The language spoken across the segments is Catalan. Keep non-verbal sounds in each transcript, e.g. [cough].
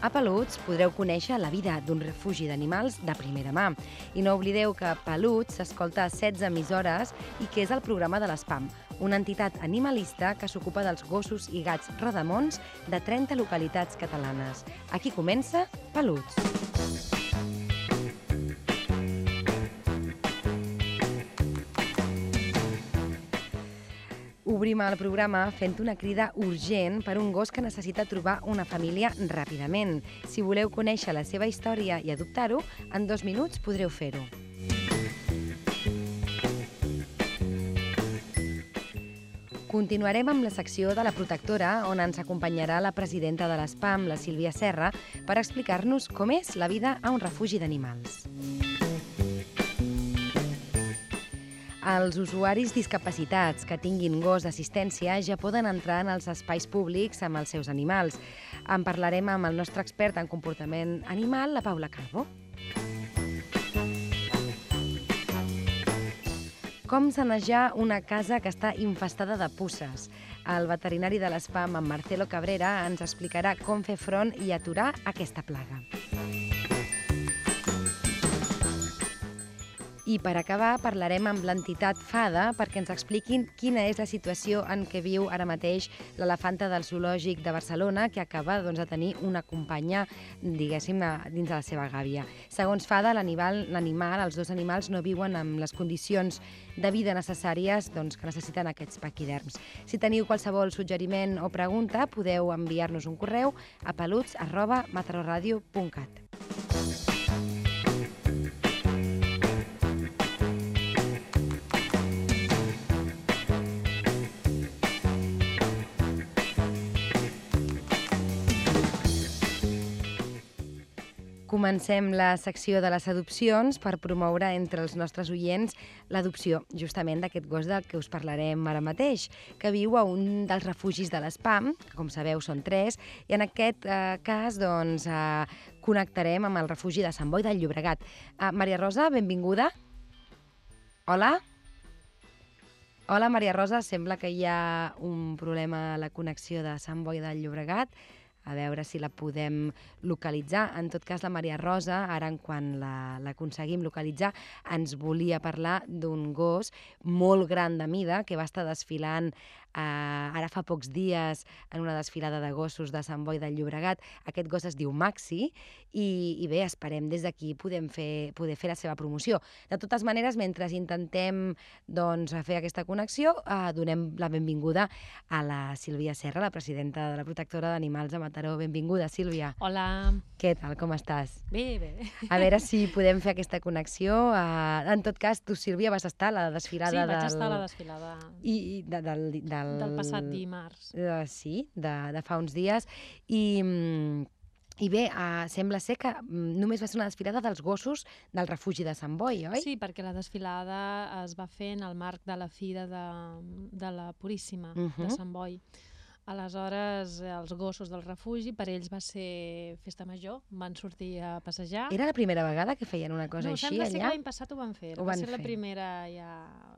A Peluts podreu conèixer la vida d'un refugi d'animals de primera mà. I no oblideu que Peluts s'escolta a 16 emissores i que és el programa de l'ESPAM, una entitat animalista que s'ocupa dels gossos i gats rodamons de 30 localitats catalanes. Aquí comença Peluts. Obrim el programa fent una crida urgent per un gos que necessita trobar una família ràpidament. Si voleu conèixer la seva història i adoptar-ho, en dos minuts podreu fer-ho. Continuarem amb la secció de la protectora, on ens acompanyarà la presidenta de l'ESPAM, la Sílvia Serra, per explicar-nos com és la vida a un refugi d'animals. Els usuaris discapacitats que tinguin gos d'assistència ja poden entrar en els espais públics amb els seus animals. En parlarem amb el nostre expert en comportament animal, la Paula Calvo. Com sanejar una casa que està infestada de pusses? El veterinari de l'ESPAM, en Marcelo Cabrera, ens explicarà com fer front i aturar aquesta plaga. I per acabar parlarem amb l'entitat FADA perquè ens expliquin quina és la situació en què viu ara mateix l'elefanta del zoològic de Barcelona que acaba doncs, de tenir una companya, diguéssim, dins de la seva gàbia. Segons FADA, l'animal, els dos animals no viuen amb les condicions de vida necessàries doncs, que necessiten aquests paquiderms. Si teniu qualsevol suggeriment o pregunta, podeu enviar-nos un correu a peluts arroba mataroràdio.cat. Comencem la secció de les adopcions per promoure entre els nostres oients l'adopció justament d'aquest gos del que us parlarem ara mateix, que viu a un dels refugis de l'ESPAM, que com sabeu són tres, i en aquest eh, cas doncs, eh, connectarem amb el refugi de Sant Boi del Llobregat. Eh, Maria Rosa, benvinguda. Hola. Hola, Maria Rosa, sembla que hi ha un problema a la connexió de Sant Boi del Llobregat a veure si la podem localitzar. En tot cas, la Maria Rosa, ara en quan l'aconseguim la, localitzar, ens volia parlar d'un gos molt gran de mida que va estar desfilant Uh, ara fa pocs dies en una desfilada de gossos de Sant Boi del Llobregat. Aquest gos es diu Maxi i, i bé, esperem des d'aquí podem fer, poder fer la seva promoció. De totes maneres, mentre intentem doncs, fer aquesta connexió, uh, donem la benvinguda a la Sílvia Serra, la presidenta de la Protectora d'Animals de Mataró. Benvinguda, Sílvia. Hola. Què tal, com estàs? Bé, bé. A veure si podem fer aquesta connexió. Uh, en tot cas, tu, Sílvia, vas estar a la desfilada sí, del... vaig estar a la desfilada. I, i de, del, de, del... Del passat dimarts. Uh, sí, de, de fa uns dies. I... I bé, uh, sembla ser que només va ser una desfilada dels gossos del refugi de Sant Boi, oi? Sí, perquè la desfilada es va fer en el marc de la Fira de, de la Puríssima uh -huh. de Sant Boi. Aleshores, els gossos del refugi, per ells va ser festa major, van sortir a passejar. Era la primera vegada que feien una cosa no, així allà? No, sembla que l'any passat ho van fer. Ho va van ser fer. la primera ja,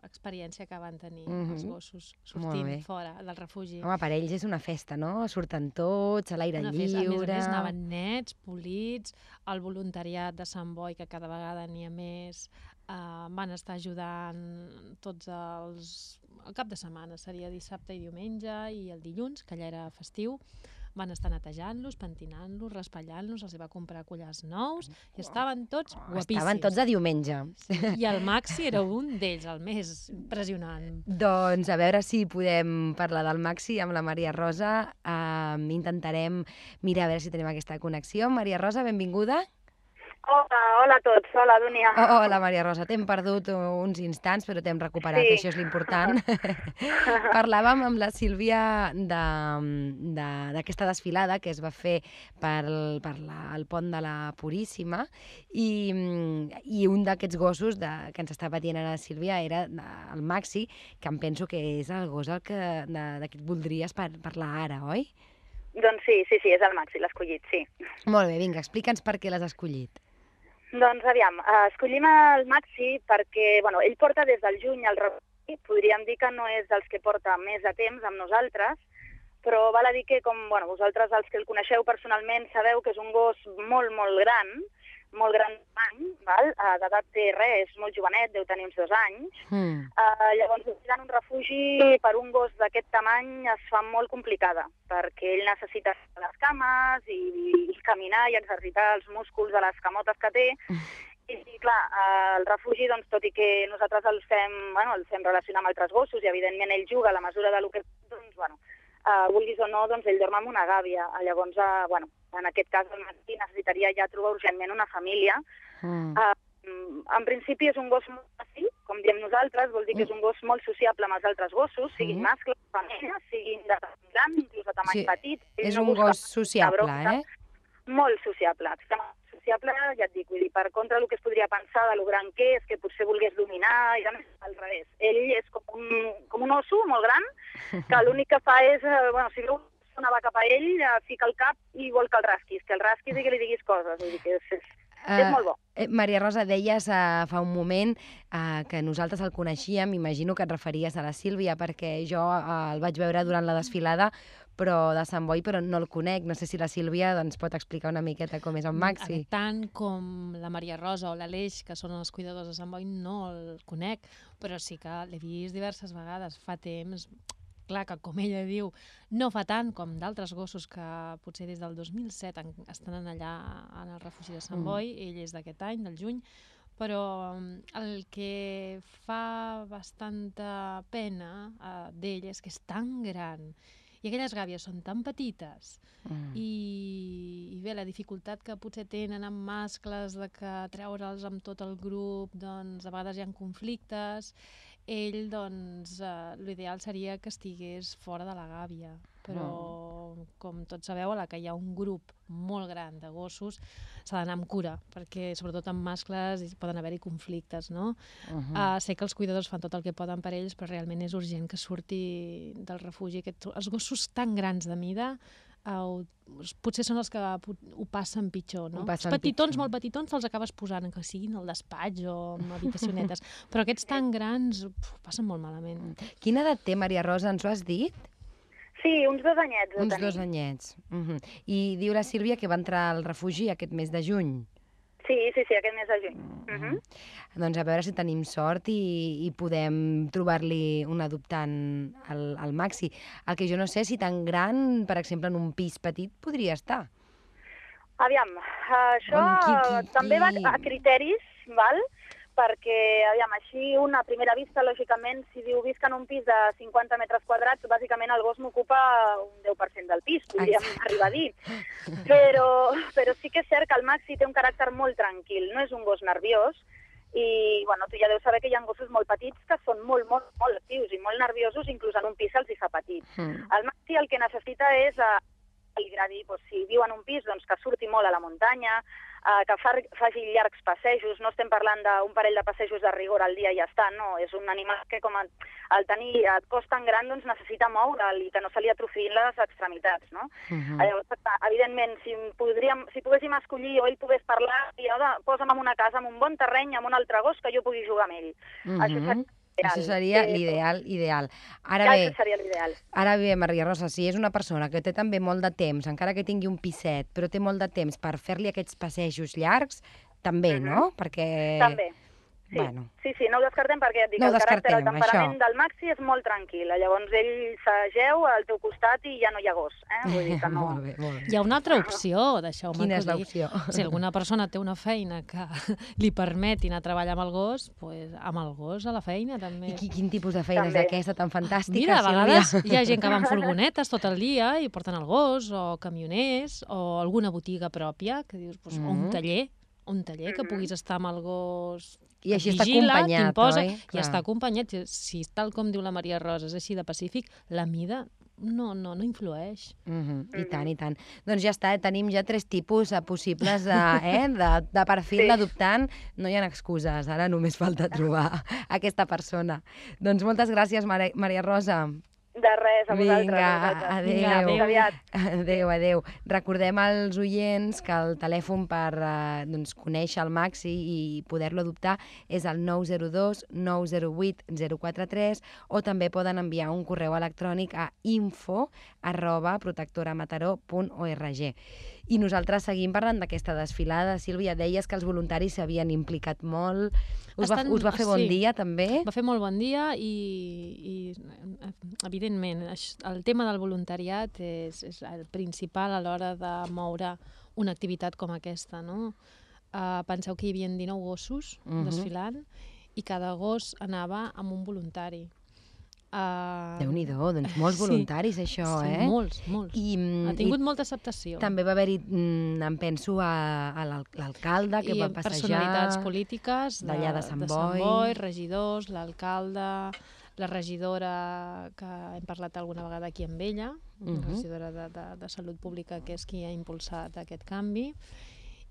experiència que van tenir uh -huh. els gossos sortint fora del refugi. Home, per ells és una festa, no? Surten tots, a l'aire lliure... Festa. A més a més, anaven nets, polits, el voluntariat de Sant Boi, que cada vegada n'hi ha més, Uh, van estar ajudant tots els... El cap de setmana seria dissabte i diumenge i el dilluns, que allà era festiu, van estar netejant-los, pentinant-los, raspallant-los, els va comprar collars nous i estaven tots guapíssims. Estaven tots de diumenge. Sí, I el Maxi era un d'ells, el més impressionant. Doncs a veure si podem parlar del Maxi amb la Maria Rosa. Uh, intentarem mirar a veure si tenim aquesta connexió. Maria Rosa, benvinguda. Hola, hola a tots. Hola, Dúnia. Oh, hola, Maria Rosa. T'hem perdut uns instants, però t'hem recuperat, Sí. que això és l'important. [laughs] Parlàvem amb la Sílvia de- de- d'aquesta desfilada que es va fer per, per la, el pont de la Puríssima i, i un d'aquests gossos de, que ens estava dient ara la Sílvia era de- el Maxi, que em penso que és el gos el que, de, de qui et voldries par, parlar ara, oi? Doncs sí, sí, sí, és el Maxi, l'ha escollit, sí. Molt bé, vinga, explica'ns per què l'has escollit. Doncs aviam, eh, escollim el Maxi perquè, bueno, ell porta des del juny al refugi, podríem dir que no és dels que porta més de temps amb nosaltres, però val a dir que, com bueno, vosaltres els que el coneixeu personalment sabeu que és un gos molt, molt gran, molt gran d'any, val? Eh, d'edat té res, és molt jovenet, deu tenir uns dos anys, Mm. Uh, llavors, utilitzar un refugi per un gos d'aquest tamany es fa molt complicada, perquè ell necessita les cames i, i caminar i exercitar els músculs de les camotes que té. I, i clar, uh, el refugi, doncs, tot i que nosaltres el fem, bueno, el fem relacionar amb altres gossos i, evidentment, ell juga a la mesura del que... Doncs, bueno, uh, vulguis o no, doncs ell dorm amb una gàbia. Llavors, uh, bueno, en aquest cas, el Martí necessitaria ja trobar urgentment una família. Mm. Uh, en principi és un gos molt fàcil, com diem nosaltres, vol dir que és un gos molt sociable amb els altres gossos, siguin Mm. mascles, femelles, siguin de gran, inclús de tamany Sí, petit. És no un gos sociable, eh? Molt sociable, extremadament sociable, ja et dic, vull dir, per contra del que es podria pensar de lo gran que és, que potser volgués dominar, i a més, al revés. Ell és com un, com un osso molt gran, que l'únic que fa és, eh, bueno, si veu una va cap a ell, eh, fica el cap i vol que el rasquis, que el rasquis i que li diguis coses, vull dir que és, és, és molt bo. Eh, Maria Rosa, deies uh, fa un moment uh, que nosaltres el coneixíem, imagino que et referies a la Sílvia, perquè jo uh, el vaig veure durant la desfilada però de Sant Boi, però no el conec. No sé si la Sílvia ens pot explicar una miqueta com és en A Maxi. tant com la Maria Rosa o l'Aleix, que són els cuidadors de Sant Boi, no el conec, però sí que l'he vist diverses vegades, fa temps, clar que com ella diu, no fa tant com d'altres gossos que potser des del 2007 en, estan allà en el refugi de Sant Mm. Boi, ell és d'aquest any, del juny, però mm, el que fa bastanta pena uh, d'ell és que és tan gran i aquelles gàbies són tan petites Mm. i, i bé, la dificultat que potser tenen amb mascles de que treure'ls amb tot el grup, doncs a vegades hi ha conflictes, ell, doncs, eh, l'ideal seria que estigués fora de la gàbia, però, com tots sabeu, a la que hi ha un grup molt gran de gossos, s'ha d'anar amb cura, perquè sobretot amb mascles poden haver-hi conflictes, no? Uh -huh. Uh, sé que els cuidadors fan tot el que poden per ells, però realment és urgent que surti del refugi. Aquest, els gossos tan grans de mida uh, potser són els que ho passen pitjor, no? Passen els petitons, pitjor. molt petitons, se'ls acabes posant, que siguin al despatx o en habitacionetes, [laughs] però aquests tan grans uf, ho passen molt malament. Quina edat té Maria Rosa, ens ho has dit? Sí, uns dos anyets Uns tenim. dos anyets. Uh -huh. I diu la Sílvia que va entrar al refugi aquest mes de juny. Sí, sí, sí, aquest mes de juny. Uh -huh. Doncs a veure si tenim sort i, i podem trobar-li un adoptant al, al Maxi. El que jo no sé si tan gran, per exemple, en un pis petit, podria estar. Aviam, això On qui- qui- també va qui- a criteris, val? Perquè, aviam, així, una a primera vista, lògicament, si diu visc en un pis de 50 metres quadrats, bàsicament el gos m'ocupa un 10% del pis, podríem Exacte. arribar a dir. [laughs] Però, però sí que és cert que el Maxi té un caràcter molt tranquil, no és un gos nerviós, i bueno, tu ja deus saber que hi ha gossos molt petits que són molt, molt, molt actius i molt nerviosos, inclús en un pis se'ls hi fa petit. Mm. El Maxi el que necessita és eh, que li agradi, doncs, si viu en un pis, doncs, que surti molt a la muntanya, eh, que fa, faci llargs passejos, no estem parlant d'un parell de passejos de rigor al dia i ja està, no, és un animal que com al tenir et cos tan gran doncs necessita moure'l i que no se li atrofiïn les extremitats, no? Uh. -huh. Llavors, evidentment, si, podríem, si poguéssim escollir o ell pogués parlar, i posa'm en una casa, en un bon terreny, amb un altre gos, que jo pugui jugar amb ell. Això seria Mhm. Això seria Eh, l'ideal, ideal. Ara Ja, bé, seria l'ideal. ara bé, Maria Rosa, si és una persona que té també molt de temps, encara que tingui un piset, però té molt de temps per fer-li aquests passejos llargs, també, Mhm. no? Perquè... També. Sí. Bueno. sí, sí, no ho descartem perquè ja et dic, No el caràcter, el temperament això. del Maxi és molt tranquil. Llavors ell s'ageu al teu costat i ja no hi ha gos. Eh? Vull dir que [laughs] no... molt bé, molt bé. Hi ha una altra opció, deixeu-me Quina és l'opció? Si alguna persona té una feina que [laughs] li permeti anar a treballar amb el gos, pues, amb el gos a la feina també. I qui, quin tipus de feina és També. aquesta tan fantàstica, Mira, a Sílvia? vegades hi ha gent que va amb [laughs] furgonetes tot el dia i porten el gos, o camioners, o alguna botiga pròpia, que dius, pues, o un Mhm. taller, un taller, que puguis estar amb el gos I així està vigila, acompanyat, t'imposa, oi? I Clar. està acompanyat. Si- tal com diu la Maria Rosa, és així de pacífic, la mida no, no, no influeix. Mhm, I Mhm. tant, i tant. Doncs ja està, eh, tenim ja tres tipus eh, possibles de, [laughs] eh, de, de perfil Sí. adoptant. No hi ha excuses, ara només falta trobar [laughs] aquesta persona. Doncs moltes gràcies, Maria Rosa. De res, a vosaltres. Vinga, adéu. Aviat. Adéu, adéu. Recordem als oients que el telèfon per eh, doncs, conèixer el Maxi i poder-lo adoptar és el 902 908 043 o també poden enviar un correu electrònic a info arroba protectoramataró.org. I nosaltres seguim parlant d'aquesta desfilada. Sílvia, deies que els voluntaris s'havien implicat molt. Us, va, Estan- us va fer bon sí. dia, també? Va fer molt bon dia i, i evidentment, el tema del voluntariat és, és el principal a l'hora de moure una activitat com aquesta, no? Uh, penseu que hi havia 19 gossos Mhm. desfilant i cada gos anava amb un voluntari. Uh, Déu-n'hi-do, doncs molts sí. voluntaris, això, sí, eh? molts, molts. I, mm, ha tingut molta acceptació. i també va haver-hi, mm, em penso, a, a l'al- l'alcalde que I va passejar... personalitats polítiques d'allà de Sant de. Sant Boi, regidors, l'alcalde, la regidora que hem parlat alguna vegada aquí amb ella, la Mhm. regidora de, de, de Salut Pública, que és qui ha impulsat aquest canvi,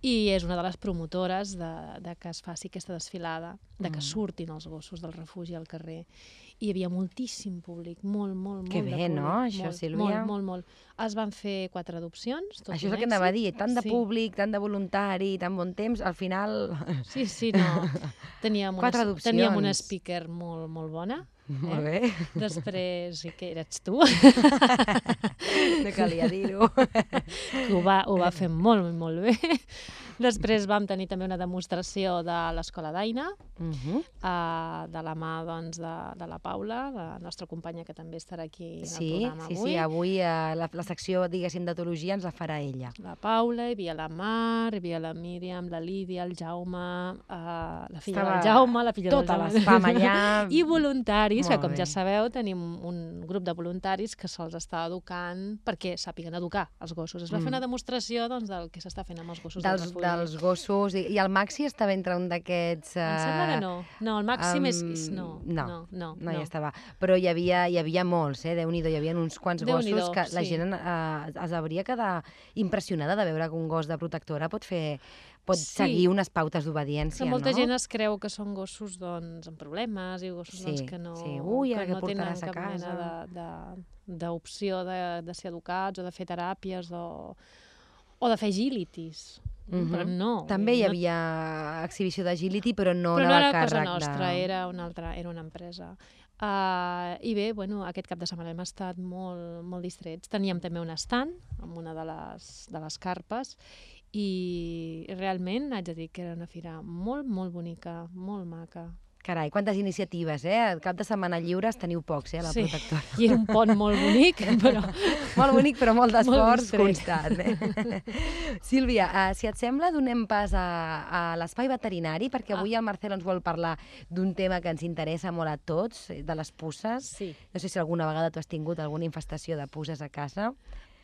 i és una de les promotores de, de que es faci aquesta desfilada, de que Mm. surtin els gossos del refugi al carrer. Hi havia moltíssim públic, molt, molt, Que molt de bé, públic. no, això, molt, Sílvia? Molt, molt, molt. Es van fer quatre adopcions, tot Això és el que anava a dir, tant de Sí. públic, tant de voluntari, tant bon temps, al final... Sí, sí, no. [laughs] Teníem, Quatre una, teníem una adopcions. speaker molt, molt bona. Molt bé, Després, sí que eres tu, [laughs] no calia dir-ho. ho va, ho va fer molt, molt bé. Després vam tenir també una demostració de l'Escola d'Aina, Mhm. eh, de la mà doncs, de, de la Paula, la nostra companya que també estarà aquí Sí, el programa sí, avui. sí, avui eh, la, la secció, diguéssim, d'etologia ens la farà ella. La Paula, hi havia la Mar, hi havia la Míriam, la Lídia, el Jaume, eh, la filla Estava del Jaume, la filla Tota del Jaume. l'espam allà. [laughs] I voluntaris, que com bé. ja sabeu, tenim un grup de voluntaris que se'ls està educant perquè sàpiguen educar els gossos. Es va Mm. fer una demostració doncs, del que s'està fent amb els gossos Dels, del refugi. Dels gossos... I, I el Maxi estava entre un d'aquests... Em sembla que eh, no. No, el màxim és, em, és... No, no, no, no. No, ja estava. Però hi havia, hi havia molts, eh? Déu-n'hi-do, hi havia uns quants gossos que la sí. gent eh, es hauria quedar impressionada de veure que un gos de protectora pot fer pot Sí. seguir unes pautes Que d'obediència, molta no? gent es creu que són gossos doncs, amb problemes i gossos Sí, doncs, que no, sí. Ui, que què no tenen cap mena casa? de- de- d'opció de, de, de ser educats o de fer teràpies o, o de fer agilities. Mhm. Però no. També hi no havia exhibició d'agility, però no però no anava era a cosa nostra, de... era una altra, era una empresa. Uh, I bé, bueno, aquest cap de setmana hem estat molt, molt distrets. Teníem també un stand amb una de les, de les carpes i realment haig de dir que era una fira molt, molt bonica, molt maca. Carai, quantes iniciatives, eh? El cap de setmana lliures teniu pocs, eh, a la Sí. protectora. I un pont molt bonic, [laughs] però... Molt bonic, però molt d'esforç constant. Eh? [laughs] Sílvia, uh, si et sembla, donem pas a, a l'espai veterinari, perquè avui el Marcel ens vol parlar d'un tema que ens interessa molt a tots, eh, de les pusses. Sí. No sé si alguna vegada tu has tingut alguna infestació de pusses a casa.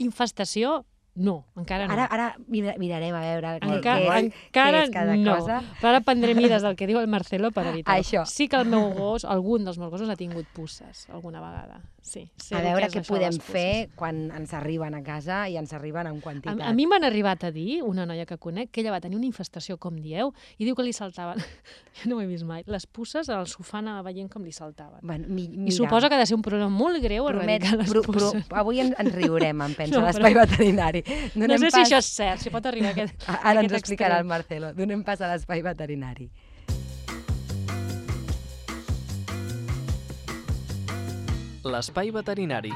Infestació, no, encara no. Ara, ara mira, mirarem a veure què, encara, què, encara què és cada no. cosa. Ara prendré mides del que diu el Marcelo per evitar Això. Sí que el meu gos, algun dels meus gossos ha tingut pusses alguna vegada. Sí, sé A veure és què podem fer quan ens arriben a casa i ens arriben en A, quantitat. a mi m'han arribat a dir, una noia que conec, que ella va tenir una infestació, com dieu, i diu que li saltaven, [laughs] jo no ho he vist mai, les pusses al sofà anava veient com li saltaven. Bueno, mi, I suposa que ha de ser un problema molt greu Promet, erradicar les pro, pro, pusses. avui ens, ens riurem, em [laughs] penso, No, a l'espai però- veterinari. No Donem sé si pas- això és cert, si pot arribar aquest, [laughs] A- Ara ens aquest ho explicarà el extrem. Marcelo. Donem pas a l'espai veterinari. L'espai veterinari.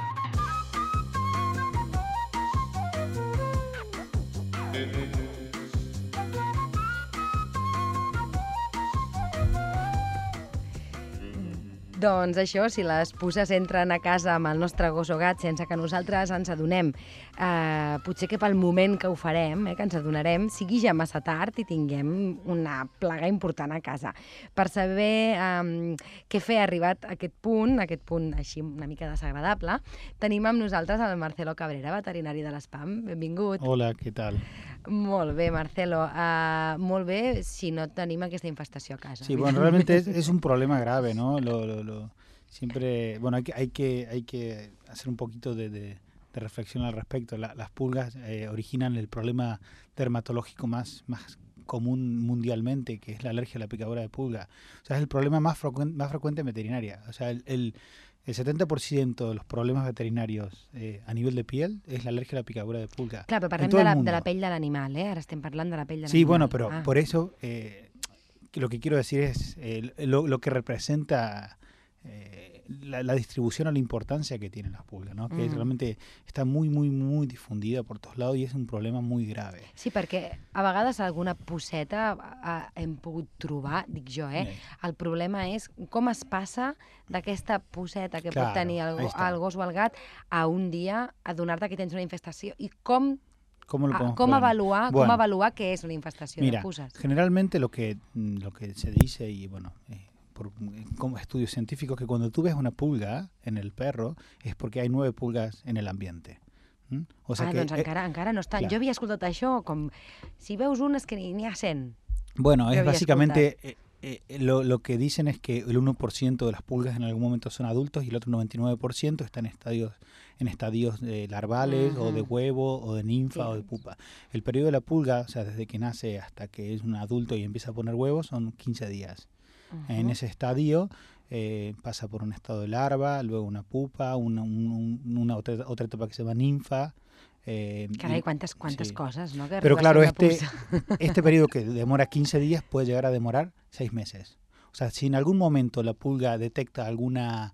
Doncs això, si les pusses entren a casa amb el nostre gos o gat sense que nosaltres ens adonem, eh, potser que pel moment que ho farem, eh, que ens adonarem, sigui ja massa tard i tinguem una plaga important a casa. Per saber eh, què fer arribat a aquest punt, a aquest punt així una mica desagradable, tenim amb nosaltres el Marcelo Cabrera, veterinari de l'ESPAM. Benvingut. Hola, ¿qué tal? Molt bé, Marcelo. Uh, molt bé si no tenim aquesta infestació a casa. Sí, bueno, realmente es, es un [laughs] problema grave, ¿no? Lo, lo, lo, siempre, bueno, hay que, hay que, hay que hacer un poquito de, de, de reflexión al respecto. La, las pulgas eh, originan el problema dermatológico más, más común mundialmente, que es la alergia a la picadura de pulga. O sea, es el problema más, frecuente, más frecuente en veterinaria. O sea, el, el, el 70% de los problemas veterinarios eh, a nivel de piel es la alergia a la picadura de pulga. Clar, però parlem de el la, de la pell de l'animal, eh? Ara estem parlant de la pell de l'animal. Sí, bueno, pero Ah. por eso eh, lo que quiero decir es eh, lo, lo que representa eh, la, la distribución o la importancia que tienen las pulgas, ¿no? que Mm. realmente está muy, muy, muy difundida por todos lados y es un problema muy grave. Sí, perquè a vegades alguna posseta hem pogut trobar, dic jo, eh? Eh, El problema és com es passa d'aquesta posseta que Claro, pot tenir el, el gos o el gat a un dia adonar-te que tens una infestació i com, ¿Cómo lo a, prevenir? avaluar, com Bueno. avaluar què és una infestació Mira, de generalmente lo que, mm, lo que se dice, y bueno, eh, por eh, como estudios científicos, que cuando tú ves una pulga en el perro es porque hay nueve pulgas en el ambiente. O sea ah, que, doncs eh, encara, encara no està. clar. Jo havia escoltat això com... Si veus un és que n'hi ha 100. Bueno, Yo es básicamente eh, eh, lo, lo que dicen es que el 1% de las pulgas en algún momento son adultos y el otro 99% está en estadios en estadios eh, larvales o de huevo o de ninfa o de pupa. El periodo de la pulga, o sea, desde que nace hasta que es un adulto y empieza a poner huevos, son 15 días. En Ujú. ese estadio eh, pasa por un estado de larva, luego una pupa, una, un- un- una otra, otra etapa que se llama ninfa. eh, y- Carai, quantes, quantes sí. coses, no? Que Pero claro, este, este periodo que [laughs] demora 15 días puede llegar a demorar 6 meses. O sea, si en algún momento la pulga detecta alguna,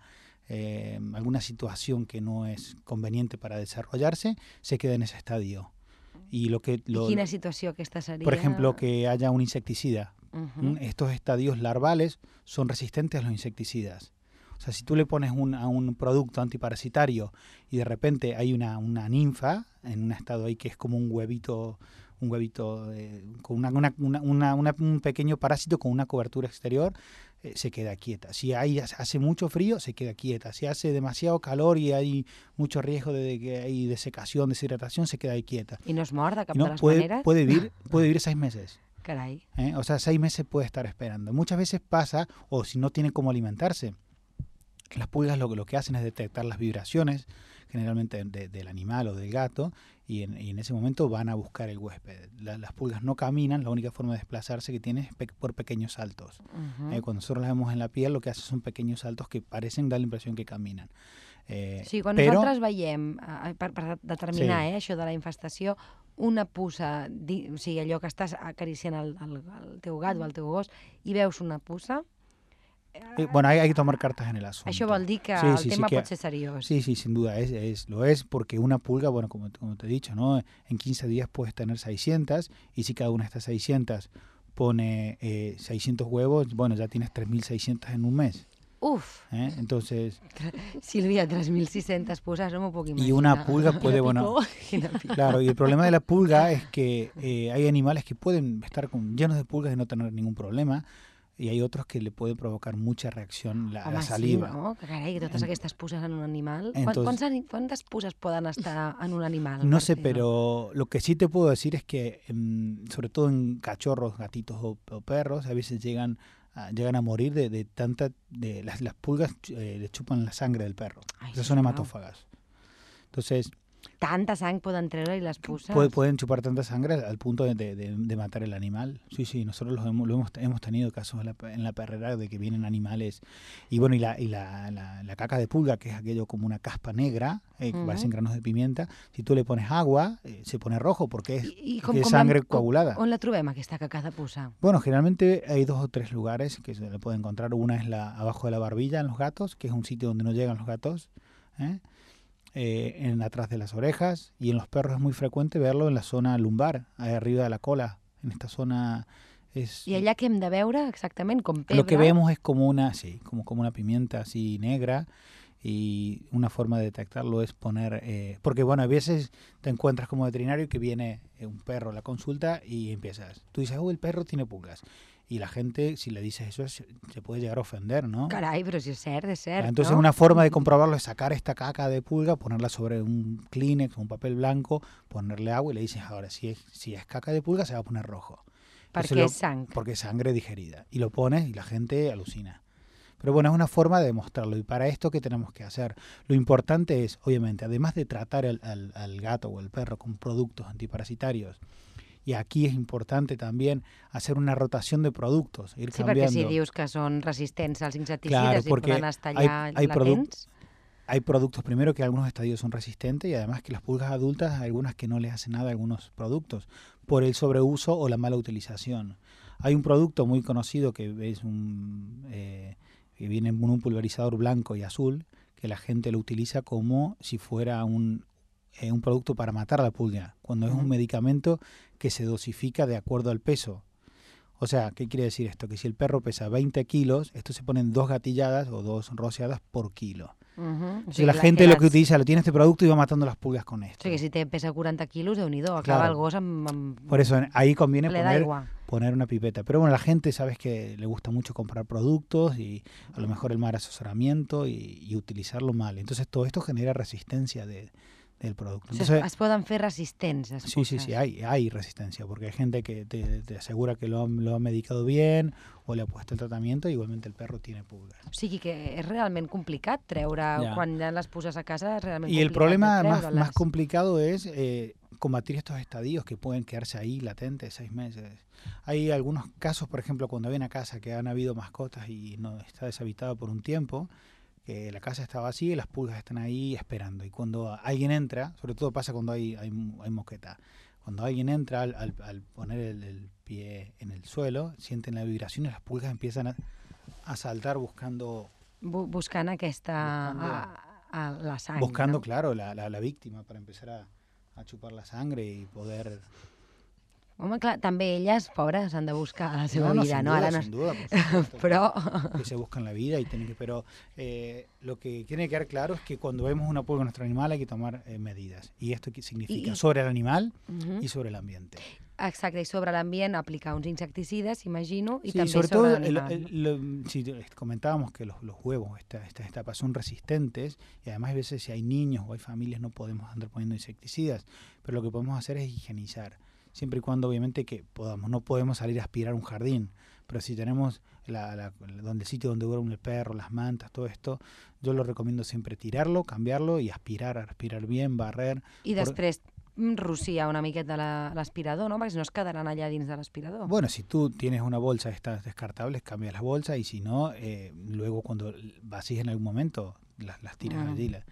eh, alguna situación que no es conveniente para desarrollarse, se queda en ese estadio. Y lo que lo, quina situació aquesta seria? por ejemplo, que haya un insecticida. Estos estadios larvales son resistentes a los insecticidas. O sea, si tú le pones un, a un producto antiparasitario y de repente hay una, una ninfa en un estado ahí que es como un huevito, un huevito eh, con una, una- un pequeño parásito con una cobertura exterior, eh, se queda quieta. Si hay, hace mucho frío, se queda quieta. Si hace demasiado calor y hay mucho riesgo de que hay desecación, deshidratación, se queda ahí quieta. Y no, de les puede, maneres? puede, vivir, [laughs] puede vivir seis meses. ¿Eh? O sea, seis meses puede estar esperando. Muchas veces pasa, o si no tienen cómo alimentarse, que las pulgas lo, que- lo que hacen es detectar las vibraciones, generalmente de- del animal o del gato, y en, y en ese momento van a buscar el huésped. La- las pulgas no caminan, la única forma de desplazarse que tienen es pe- por pequeños saltos. Uh Eh, cuando nosotros las vemos en la piel, lo que hacen son pequeños saltos que parecen dar la impresión que caminan. Eh, Sí, quan però- nosaltres veiem, per, per determinar Sí. eh, això de la infestació, una puça, di, o sigui, allò que estàs acariciant el, el, el teu gat o el teu gos, i veus una puça, eh, bueno, hay, hay que tomar cartas en el asunto. això vol dir que Sí, el sí, sí, tema que- pot ser seriós. Sí, sí, sin duda, es, es, lo es porque una pulga, bueno, como, como te he dicho, ¿no? En 15 días puedes tener 600 y si cada una de estas 600 pone eh, 600 huevos, bueno, ya tienes 3.600 en un mes. Uf, ¿eh? Entonces, Sílvia, 3.600 puces, no m'ho puc imaginar. y una pulga puede, bueno, [laughs] [laughs] claro, y el problema de la pulga es que eh, hay animales que pueden estar con, llenos de pulgas y no tener ningún problema y hay otros que le puede provocar mucha reacción la, la Home, saliva. sí, no? Que carai, que totes En- aquestes en un animal... Entonces- ani- quantes puces poden estar en un animal? No sé, pero lo que sí te puedo decir es que, em, sobre todo en cachorros, gatitos o, o perros, a veces llegan llegan a morir de, de tanta... De, las, las pulgas eh, le chupan la sangre del perro. Esas son hematófagas. Entonces, Tanta sang poden treure i les puces... puede- pueden chupar tanta sangre al, punto de, de- de- matar el animal. Sí, sí, nosotros los hemos, lo hemos, hemos tenido casos en la, en la perrera de que vienen animales. Y bueno, y la, y la, la- la caca de pulga, que es aquello como una caspa negra, eh, que Ujú. parecen granos de pimienta, si tú le pones agua, eh, se pone rojo porque es i que és sangre coagulada. On, on la trobem, aquesta caca de puça? Bueno, generalmente hay dos o tres lugares que se le puede encontrar. Una es la abajo de la barbilla en los gatos, que es un sitio donde no llegan los gatos. ¿eh? Eh, en atrás de las orejas y en los perros es muy frecuente verlo en la zona lumbar, arriba de la cola. En esta zona es I allà què hem de veure exactament? Com pebre? lo que vemos es como una, sí, como, como una pimienta así negra y una forma de detectarlo es poner, eh, porque bueno, a veces te encuentras como veterinario que viene eh, un perro a la consulta y empiezas, tú dices, oh, el perro tiene pulgas. Y la gente, si le dices eso, se, puede llegar a ofender, ¿no? Carai, però si és cert, és cert, Entonces no? una forma de comprobarlo es sacar esta caca de pulga, ponerla sobre un Kleenex, un papel blanco, ponerle agua y le dices, ahora, si es, si es caca de pulga se va a poner rojo. Perquè lo- és sang. Porque es sangre digerida. Y lo pones y la gente alucina. Pero bueno, es una forma de demostrarlo. Y para esto, ¿qué tenemos que hacer? Lo importante es, obviamente, además de tratar al, al- al gato o el perro con productos antiparasitarios, y aquí es importante también hacer una rotación de productos, ir Sí, perquè cambiando. si dius que són resistents als insecticides Claro, i porque poden estar hay- allà hay produc- latents... hay productos primero que algunos estadios son resistentes y además que las pulgas adultas algunas que no les hacen nada a algunos productos por el sobreuso o la mala utilización. Hay un producto muy conocido que es un eh, que viene en un pulverizador blanco y azul que la gente lo utiliza como si fuera un eh, un producto para matar la pulga, cuando es un medicamento que se dosifica de acuerdo al peso. O sea, ¿qué quiere decir esto? Que si el perro pesa 20 kilos, esto se ponen dos gatilladas o dos rociadas por kilo. Uh -huh. O sea, la gente lo que utiliza, lo tiene este producto y va matando las pulgas con O esto. sigui, si té, pesa 40 quilos, déu nhi acaba Claro. el gos amb... amb... Por eso ahí conviene poner una pipeta. Pero bueno, la gente, sabes que le gusta mucho comprar productos y a lo mejor el mal asesoramiento y, y utilizarlo mal. Entonces todo esto genera resistencia de- del producto. O sigui, Entonces, es poden fer resistents, sí, sí, sí, puces. hay, hay resistencia porque hay gente que te, te asegura que lo, ha- lo ha medicado bien o le ha puesto el tratamiento igualmente el perro tiene pulgas. O sigui que és realment complicat treure, Ja. quan ja les poses a casa, és realment Y el problema más, más complicado es eh, combatir estos estadios que pueden quedarse ahí latentes seis meses. Hay algunos casos, por ejemplo, cuando ven a casa que han habido mascotas y no está deshabitada por un tiempo, que la casa está vacía y las pulgas están ahí esperando. Y cuando alguien entra, sobre todo pasa cuando hay, hay, hay mosqueta, cuando alguien entra al, al- al poner el, el pie en el suelo, sienten la vibración y las pulgas empiezan a, a saltar buscando Bu buscant aquesta... Buscando- A, a la sang, buscando, no? claro, la, la, la víctima para empezar a, a chupar la sangre y poder... Home, clar, també elles, pobres, han de buscar la seva No, no, vida, no? duda, no... sin duda, por [laughs] supuesto, Però... que se buscan la vida y tienen que... Pero eh, lo que tiene que quedar claro es que cuando vemos una pulga en nuestro animal hay que tomar eh, medidas. ¿Y esto qué significa? y- Sobre el animal Mhm. y sobre el ambiente. Exacte, i sobre l'ambient aplicar uns insecticides, imagino, i Sí, també sobre, sobre, todo, el- l'animal. el- lo- comentábamos que los, los huevos, esta- estas etapas son resistentes y además a veces si hay niños o hay familias no podemos andar poniendo insecticidas, pero lo que podemos hacer es higienizar, siempre y cuando obviamente que podamos, no podemos salir a aspirar un jardín, pero si tenemos la, la- donde el sitio donde duerme el perro, las mantas, todo esto, yo lo recomiendo siempre tirarlo, cambiarlo y aspirar, aspirar bien, barrer. I després mm, rociar una miqueta la- l'aspirador, no? Perquè si no es quedaran allà dins de l'aspirador. Bueno, si tú tienes una bolsa de estas descartables, cambias las bolsas y si no, eh, luego cuando vacíes en algún momento, las, las tiras allí. la-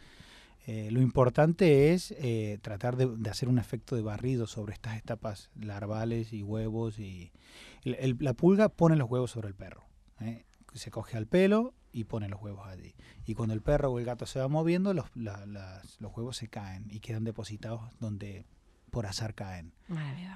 Eh, lo importante es eh, tratar de, de hacer un efecto de barrido sobre estas etapas larvales y huevos. y el- el- La pulga pone los huevos sobre el perro. ¿eh? Se coge al pelo y pone los huevos allí. Y cuando el perro o el gato se va moviendo, los, la- las- los huevos se caen y quedan depositados donde por azar caen.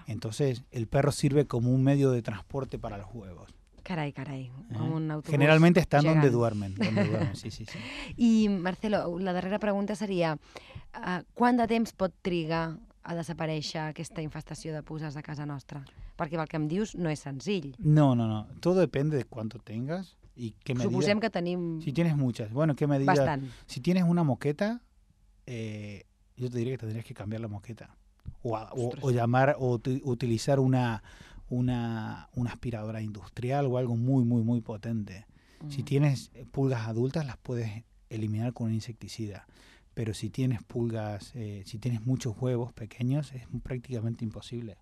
Entonces, el perro sirve como un medio de transporte para los huevos. Carai. ¿eh? Amb un autobús Generalmente están donde gegant. duermen. Donde duermen, sí, sí, sí. [laughs] I, Marcelo, la darrera pregunta seria uh, quant de temps pot trigar a desaparèixer aquesta infestació de puces de casa nostra? Perquè pel que em dius no és senzill. No, no, no. Todo depende de cuánto tengas y qué medida. Suposem que tenim Si tienes muchas, bueno, qué medida. bastant. Si tienes una moqueta, eh, yo te diría que tendrías que cambiar la moqueta. O, a- o- o llamar o uti- utilizar una, una, una aspiradora industrial o algo muy, muy, muy potente. Si Mm. tienes eh, pulgas adultas, las puedes eliminar con un insecticida. Pero si tienes pulgas, eh, si tienes muchos huevos pequeños, es prácticamente imposible.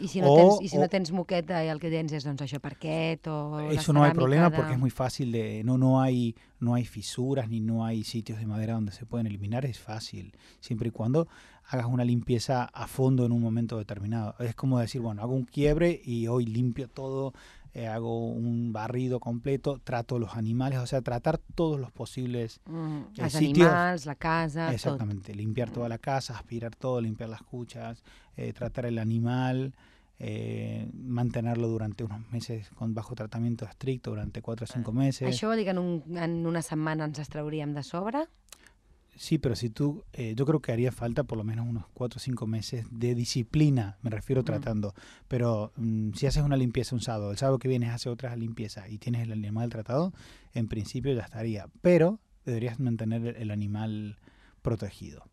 I si no, O- tens, i si o- no tens moqueta i el que tens és doncs, això parquet o Eso no hay problema de... porque es muy fácil de, no, no hay, no hay fisuras ni no hay sitios de madera donde se pueden eliminar, es fácil, siempre y cuando hagas una limpieza a fondo en un momento determinado. Es como decir, bueno, hago un quiebre y hoy limpio todo, eh, hago un barrido completo, trato los animales, o sea, tratar todos los posibles Mm, sitio- animals, la casa. Exactamente, limpiar toda la casa, aspirar todo, limpiar las cuchas, eh, tratar el animal, eh, mantenerlo durante unos meses con bajo tratamiento estricto, durante cuatro o cinco meses. Això que en, un, en una setmana ens els trauríem de sobre? Sí, pero si tú, eh, yo creo que haría falta por lo menos unos cuatro o cinco meses de disciplina, me refiero tratando. Pero mm, si haces una limpieza un sábado, el sábado que vienes hace otra limpieza y tienes el animal tratado, en principio ya estaría. Pero deberías mantener el, animal protegido.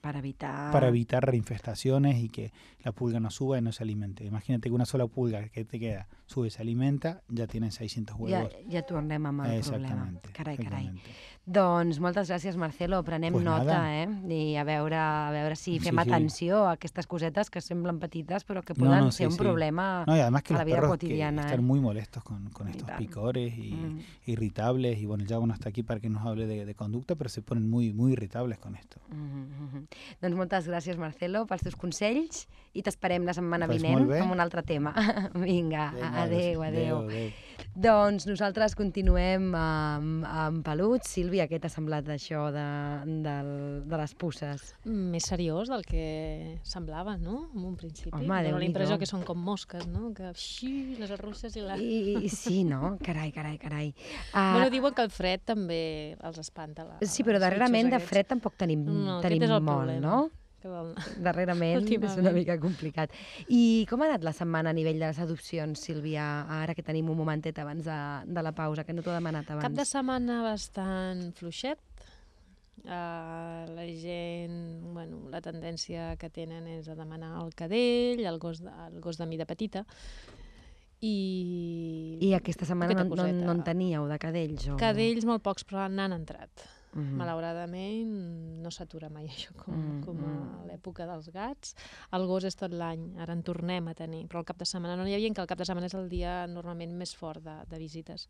Per evitar... para evitar reinfestaciones y que la pulga no suba y no se alimente. Imagínate que una sola pulga que te queda sube y se alimenta, ya tienen 600 Ja, huevos. ja tornem amb el problema. Carai, carai. exactamente. Doncs moltes gràcies, Marcelo. Prenem Pues nota, nada. eh? I a veure, a veure si Sí, fem sí. atenció a aquestes cosetes que semblen petites però que No, poden no, ser sí, un sí. problema No, y además que a los la vida cotidiana. que eh? muy molestos con, con estos picores y Mm. irritables. Y bueno, ya uno está aquí para que nos hable de, de conducta, pero se ponen muy, muy irritables con esto. Mm -hmm. Doncs moltes gràcies, Marcelo, pels teus consells i t'esperem la setmana Pues vinent amb un altre tema. [laughs] Vinga, Venga, adeu, adeu. adeu. Doncs nosaltres continuem amb, amb Pelut. Sílvia, què t'ha semblat d'això de, de, de les pusses? Més seriós del que semblava, no? En un principi. Home, Dóna la impressió que són com mosques, no? Que xii, les arrusses i la... I, i sí, no? Carai, carai, carai. Uh, Bueno, diuen que el fred també els espanta. La, sí, però darrerament de fred tampoc tenim, No, tenim molt, problema. no? Darrerament és una mica complicat. I com ha anat la setmana a nivell de les adopcions, Sílvia, ara que tenim un momentet abans de, de la pausa, que no t'ho he demanat abans? Cap de setmana bastant fluixet. Uh, la gent, bueno, la tendència que tenen és a demanar el cadell, el gos de, el gos de mida petita, i... I aquesta setmana no, no, no en teníeu de cadells? O... Cadells molt pocs, però n'han entrat. Mhm. Malauradament no s'atura mai [laughs] això com, Mm, com a mm. l'època dels gats. El gos és tot l'any, ara en tornem a tenir, però el cap de setmana no n'hi havia, que el cap de setmana és el dia normalment més fort de, de visites.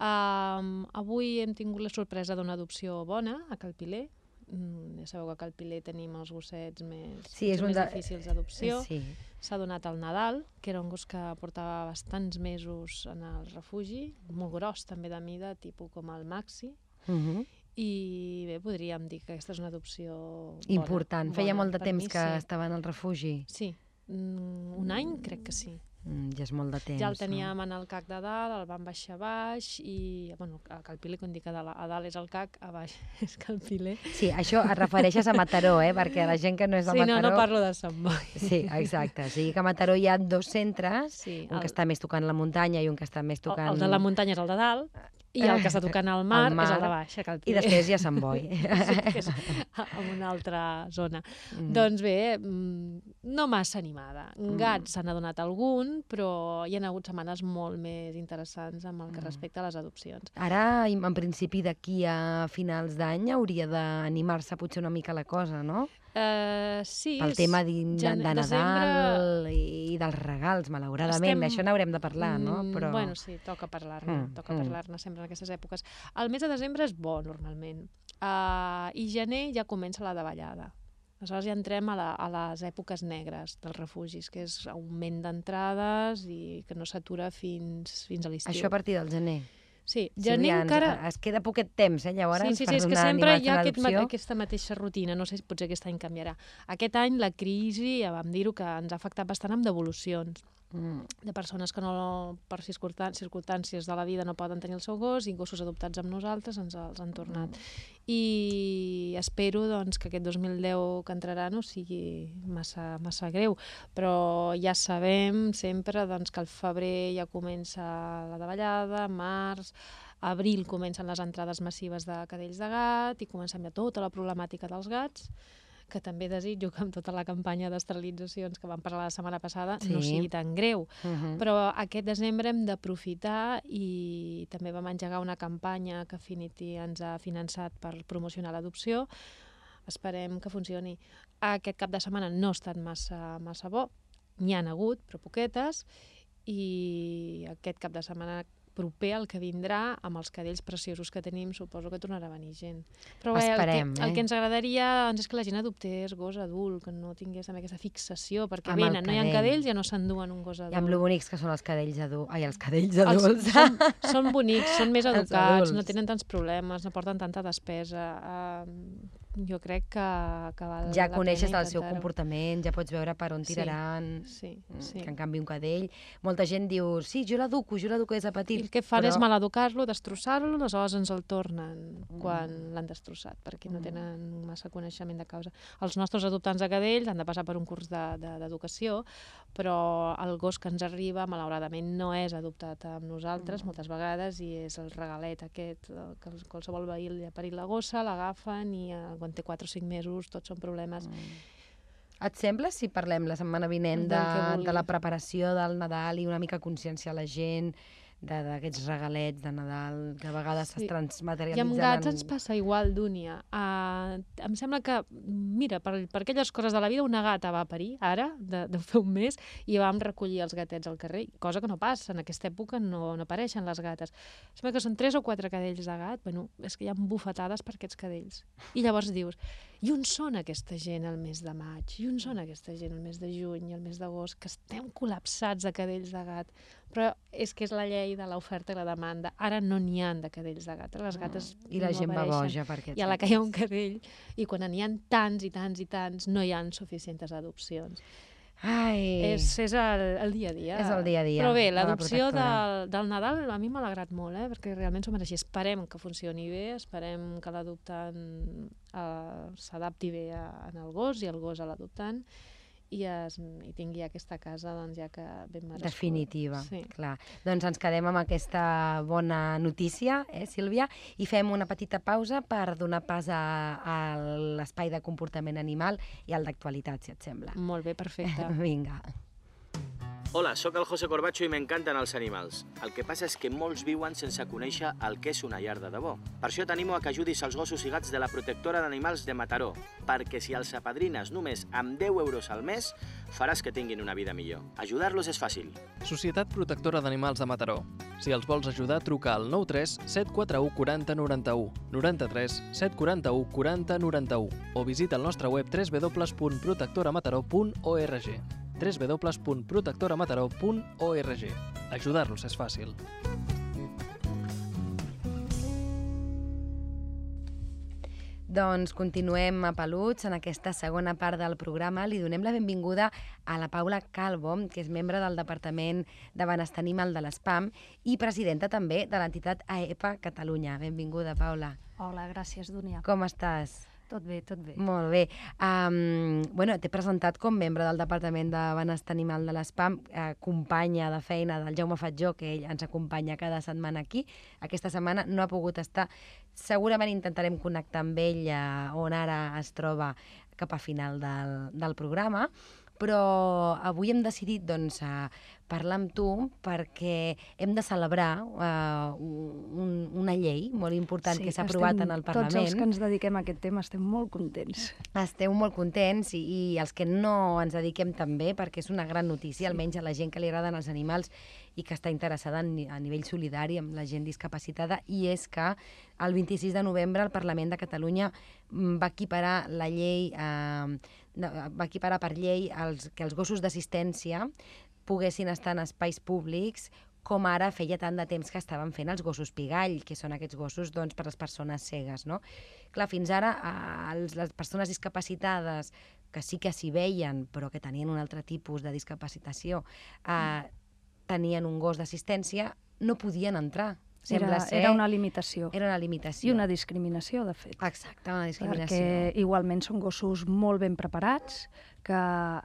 Um, avui hem tingut la sorpresa d'una adopció bona a Calpiler. Mm, ja sabeu que a Calpiler tenim els gossets més, Sí, és més de- difícils d'adopció. Sí. S'ha donat al Nadal, que era un gos que portava bastants mesos en el refugi, molt gros també de mida, tipus com el Maxi, Mhm. I bé, podríem dir que aquesta és una adopció bona, Important. Feia bona. molt de temps mi, que sí. estaven al refugi. Sí, mm, un any crec que sí. Mm, ja és molt de temps. ja el no? teníem en el CAC de dalt, el vam baixar a baix i, bueno, a Calpiler, quan dic a dalt, a dalt és el CAC, a baix [laughs] és Calpiler. Sí, això et refereixes a Mataró, eh? Perquè la gent que no és de Sí, no, Mataró... no parlo de Sant Boi. Sí, exacte. O sigui que a Mataró hi ha dos centres, Sí, un el- que està més tocant la muntanya i un que està més El, tocant... el de la muntanya és el de dalt i el que està tocant al mar, El mar, és el de baix, a I Calpiler. després hi ha Sant Boi. sí, que és en una altra zona. Mm. Doncs bé, mm, no massa animada. Mm. Gats s'han adonat algun, però hi ha hagut setmanes molt més interessants amb el que Mm. respecta a les adopcions. Ara, i en principi, d'aquí a finals d'any hauria d'animar-se potser una mica la cosa, no? Uh, sí, Pel tema de, de, de Nadal i dels regals, malauradament. Estem- Això n'haurem de parlar, no? Mm, Però... Bueno, sí, toca parlar-ne, Mm, toca mm. parlar-ne sempre en aquestes èpoques. El mes de desembre és bo, normalment. Uh, I gener ja comença la davallada. Aleshores ja entrem a, la, a les èpoques negres dels refugis, que és augment d'entrades i que no s'atura fins, fins a l'estiu. Això a partir del gener. Sí, gener ens- encara... Es queda poquet temps, eh, llavors, Sí, sí, sí, és que sempre hi ha aquest, aquesta mateixa rutina, no sé si potser aquest any canviarà. Aquest any la crisi, ja vam dir-ho, que ens ha afectat bastant amb devolucions. De persones que no, per circumstàncies de la vida no poden tenir el seu gos i gossos adoptats amb nosaltres ens els han tornat. I espero doncs, que aquest 2010 que entrarà no sigui massa, massa greu, però ja sabem sempre doncs, que al febrer ja comença la davallada, març, abril comencen les entrades massives de cadells de gat i comencem ja tota la problemàtica dels gats que també desitjo que amb tota la campanya d'esterilitzacions que vam parlar la setmana passada no Sí. sigui tan greu. Mhm. Però aquest desembre hem d'aprofitar i també vam engegar una campanya que Affinity ens ha finançat per promocionar l'adopció. Esperem que funcioni. Aquest cap de setmana no ha estat massa, massa bo, n'hi han hagut, però poquetes, i aquest cap de setmana proper el que vindrà, amb els cadells preciosos que tenim, suposo que tornarà a venir gent. Però bé, Esperem, el, que, el eh? que ens agradaria doncs, és que la gent adoptés gos adult, que no tingués també aquesta fixació, perquè Amb el venen, no hi ha cadell. cadells, ja no s'enduen un gos adult. I amb lo bonics que són els cadells adults. Ai, els cadells Els- adults. són, són bonics, són més [laughs] Els educats, no tenen tants problemes, no porten tanta despesa. Uh, jo crec que, que val Ja la coneixes el seu comportament, ja pots veure per on Sí, tiraran, Sí, mm, sí. que en canvi un cadell... Molta gent diu, sí, jo l'educo, jo l'educo des de I petit. el que fan però... és maleducar-lo, destrossar-lo, aleshores ens el tornen quan l'han destrossat, perquè no Mm. tenen massa coneixement de causa. Els nostres adoptants de cadells han de passar per un curs de- de- d'educació, però el gos que ens arriba, malauradament, no és adoptat amb nosaltres moltes vegades i és el regalet aquest, eh, que qualsevol veí li ha parit la gossa, l'agafen i eh, quan té 4 o 5 mesos tots són problemes. Et sembla si parlem la setmana vinent de, de la preparació del Nadal i una mica conscienciar la gent d'aquests regalets de Nadal que a vegades Sí. es I transmaterialitzen amb gats en... ens passa igual, Dúnia. Uh, em sembla que, mira, per, per aquelles coses de la vida, una gata va parir, ara, de, de fer un mes, i vam recollir els gatets al carrer, cosa que no passa, en aquesta època no, no apareixen les gates. Sembla que són tres o quatre cadells de gat, bueno, és que hi ha bufetades per aquests cadells. I llavors dius, i on són aquesta gent el mes de maig? I on són aquesta gent el mes de juny i el mes d'agost? Que estem col·lapsats de cadells de gat. Però és que és la llei de l'oferta i la demanda. Ara no n'hi ha de cadells de gat. Les gates I la no gent va boja per aquests I a la que hi ha un cadell, i quan n'hi ha tants i tants i tants, no hi ha suficients adopcions. Ai, És, és el, el dia a dia. És el dia a dia Però bé, de la l'adopció protectora. del, del Nadal a mi m'ha alegrat molt, eh? perquè realment som així. Esperem que funcioni bé, esperem que l'adoptant eh, s'adapti bé a, en el gos i el gos a l'adoptant i, es, i tingui aquesta casa doncs, ja que ben merescuda. definitiva, Sí. clar. Doncs ens quedem amb aquesta bona notícia, eh, Sílvia, i fem una petita pausa per donar pas a, a l'espai de comportament animal i al d'actualitat, si et sembla. Molt bé, perfecte. [laughs] Vinga. Hola, sóc el José Corbacho i m'encanten els animals. El que passa és que molts viuen sense conèixer el que és una llar de debò. Per això t'animo a que ajudis els gossos i gats de la protectora d'animals de Mataró, perquè si els apadrines només amb 10 euros al mes, faràs que tinguin una vida millor. Ajudar-los és fàcil. Societat Protectora d'Animals de Mataró. Si els vols ajudar, truca al 93 741 40 91, 93 741 40 91 o visita el nostre web www.protectoramataró.org www.protectoramataró.org Ajudar-los és fàcil. Doncs continuem a Peluts en aquesta segona part del programa. Li donem la benvinguda a la Paula Calvo, que és membre del Departament de Benestar Animal de l'ESPAM i presidenta també de l'entitat AEPA Catalunya. Benvinguda, Paula. Hola, gràcies, Dúnia. Com estàs? Tot bé, tot bé. Molt bé. Um, bueno, t'he presentat com membre del Departament de Benestar Animal de l'ESPAM, eh, companya de feina del Jaume Fatjó, que ell ens acompanya cada setmana aquí. Aquesta setmana no ha pogut estar. Segurament intentarem connectar amb ell eh, on ara es troba cap a final del, del programa, però avui hem decidit doncs, eh, parlar amb tu perquè hem de celebrar eh, un, una llei molt important que s'ha aprovat en el Tots els Parlament. que ens dediquem a aquest tema estem molt contents. Esteu molt contents i, i els que no ens dediquem també perquè és una gran notícia, almenys a la gent que li agraden els animals i que està interessada en, a nivell solidari amb la gent discapacitada i és que el 26 de novembre el Parlament de Catalunya mm, va equiparar la llei eh, va equiparar per llei els, que els gossos d'assistència poguessin estar en espais públics com ara feia tant de temps que estaven fent els gossos pigall, que són aquests gossos doncs, per a les persones cegues. No? Clar, fins ara eh, els, les persones discapacitades que sí que s'hi veien, però que tenien un altre tipus de discapacitació, eh, tenien un gos d'assistència, no podien entrar. Sembla Era, ser... era una limitació. era una limitació. I una discriminació, de fet. Exacte, una discriminació. Perquè igualment són gossos molt ben preparats, que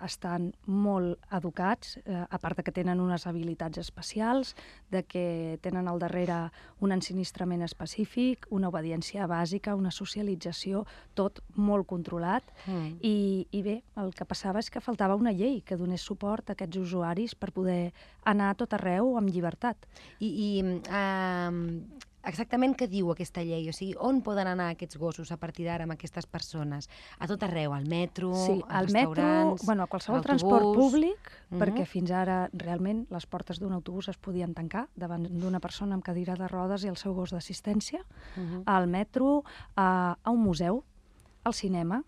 estan molt educats, eh, a part de que tenen unes habilitats especials, de que tenen al darrere un ensinistrament específic, una obediència bàsica, una socialització, tot molt controlat. Mm. I, I bé, el que passava és que faltava una llei que donés suport a aquests usuaris per poder anar a tot arreu amb llibertat. I, i um, exactament què diu aquesta llei? O sigui, on poden anar aquests gossos a partir d'ara amb aquestes persones? A tot arreu, al metro, Sí, als al metro, restaurants... bueno, a qualsevol transport públic, Mhm. perquè fins ara realment les portes d'un autobús es podien tancar davant d'una persona amb cadira de rodes i el seu gos d'assistència, Mhm. al metro, a, a un museu, al cinema,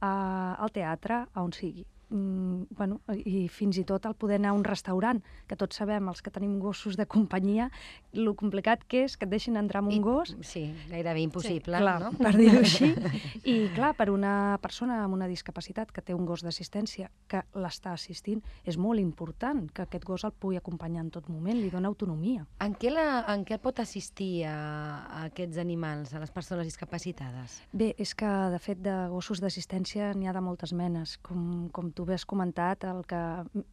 a, al teatre, a on sigui. Mm, bueno, i fins i tot el poder anar a un restaurant, que tots sabem, els que tenim gossos de companyia, lo complicat que és que et deixin entrar amb un I- gos, Sí, gairebé impossible, clar, no? per dir-ho així. [laughs] I clar, per una persona amb una discapacitat que té un gos d'assistència que l'està assistint, és molt important que aquest gos el pugui acompanyar en tot moment, li dona autonomia. En què, la, en què pot assistir a, a aquests animals, a les persones discapacitades? Bé, és que, de fet, de gossos d'assistència n'hi ha de moltes menes. Com, com tu bé has comentat, el que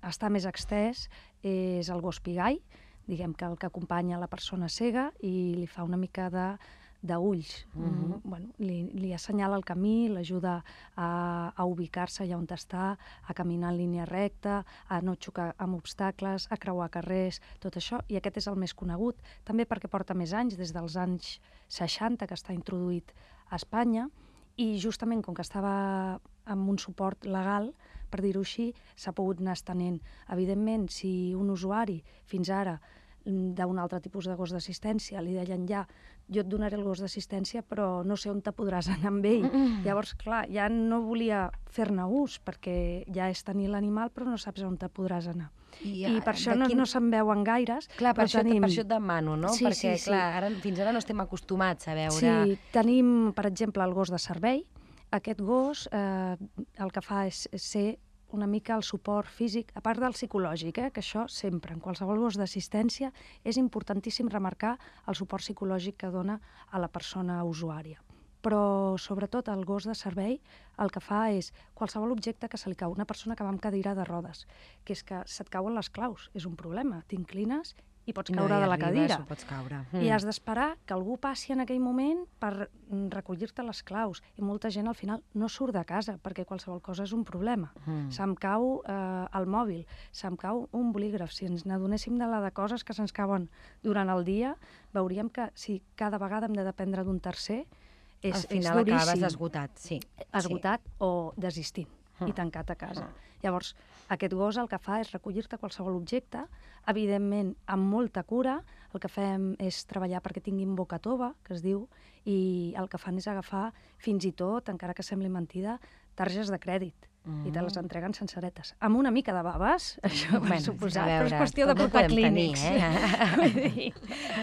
està més extès és el gos pigai, diguem que el que acompanya la persona cega i li fa una mica de d'ulls. Mm Mhm. -hmm. bueno, li, li assenyala el camí, l'ajuda a, a ubicar-se allà on està, a caminar en línia recta, a no xocar amb obstacles, a creuar carrers, tot això, i aquest és el més conegut, també perquè porta més anys, des dels anys 60 que està introduït a Espanya, i justament com que estava amb un suport legal, per dir-ho així, s'ha pogut anar estenent. Evidentment, si un usuari fins ara d'un altre tipus de gos d'assistència li deien ja, jo et donaré el gos d'assistència però no sé on te podràs anar amb ell. Mm. Llavors, clar, ja no volia fer-ne ús perquè ja és tenir l'animal però no saps on te podràs anar. I, I per això de no, quin- no se'n veuen gaires. Clar, per, això, tenim... per això et demano, no? Sí, Perquè, sí, sí. clar, ara, fins ara no estem acostumats a veure... Sí, tenim, per exemple, el gos de servei. Aquest gos eh, el que fa és, ser una mica el suport físic, a part del psicològic, eh, que això sempre, en qualsevol gos d'assistència, és importantíssim remarcar el suport psicològic que dona a la persona usuària. Però, sobretot, el gos de servei el que fa és qualsevol objecte que se li cau, una persona que va amb cadira de rodes, que és que se't cauen les claus, és un problema, t'inclines i pots No caure hi de la arribes cadira. pots caure. I has d'esperar que algú passi en aquell moment per mm, recollir-te les claus. I molta gent al final no surt de casa perquè qualsevol cosa és un problema. Mm. Se'm cau eh, el mòbil, se'm cau un bolígraf. Si ens n'adonéssim de la de coses que se'ns cauen durant el dia, veuríem que si cada vegada hem de dependre d'un tercer, és, Al final és duríssim acabes esgotat, sí. esgotat sí. o desistint Mm. i tancat a casa. Llavors, aquest gos el que fa és recollir-te qualsevol objecte, evidentment amb molta cura, el que fem és treballar perquè tinguin boca tova, que es diu, i el que fan és agafar fins i tot, encara que sembli mentida, targes de crèdit i te les Mm. entreguen senceretes. Amb una mica de baves, [laughs] això per Bueno, suposat, a però és veure, qüestió de portar podem tenir, clínics. eh?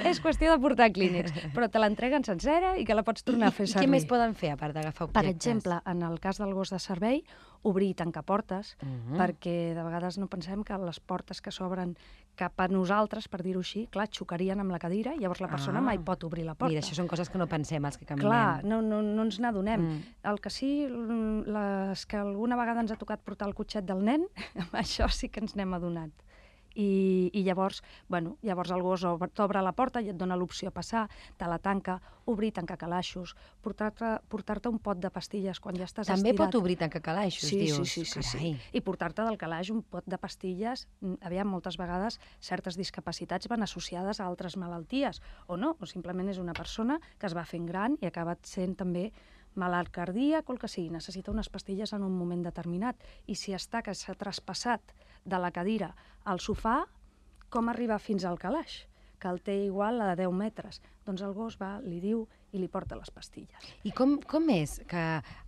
[laughs] És qüestió de portar clínics, però te l'entreguen sencera i que la pots tornar a fer I servir. què més poden fer, a part d'agafar Per objectes? exemple, en el cas del gos de servei, obrir i tancar portes, Mhm. perquè de vegades no pensem que les portes que s'obren cap a nosaltres, per dir-ho així, clar, xocarien amb la cadira i llavors la persona Ah. mai pot obrir la porta. Mira, això són coses que no pensem, els que caminem. Clar, no, no, no ens n'adonem. Mm. El que sí, les que alguna vegada ens ha tocat portar el cotxet del nen, [laughs] amb això sí que ens n'hem adonat. I, I llavors, bueno, llavors el gos obre- t'obre la porta i et dona l'opció a passar, te la tanca, obrir, tancar calaixos, portar-te portar un pot de pastilles quan ja estàs També estirat. pot obrir tancar calaixos, Sí, dius. sí, sí, sí, sí. I portar-te del calaix un pot de pastilles, mm, aviam, moltes vegades certes discapacitats van associades a altres malalties, o no, o simplement és una persona que es va fent gran i ha acabat sent també malalt cardíac o el que sigui, necessita unes pastilles en un moment determinat. I si està que s'ha traspassat de la cadira al sofà, com arribar fins al calaix? que el té igual a 10 metres. Doncs el gos va, li diu i li porta les pastilles. I com, com és que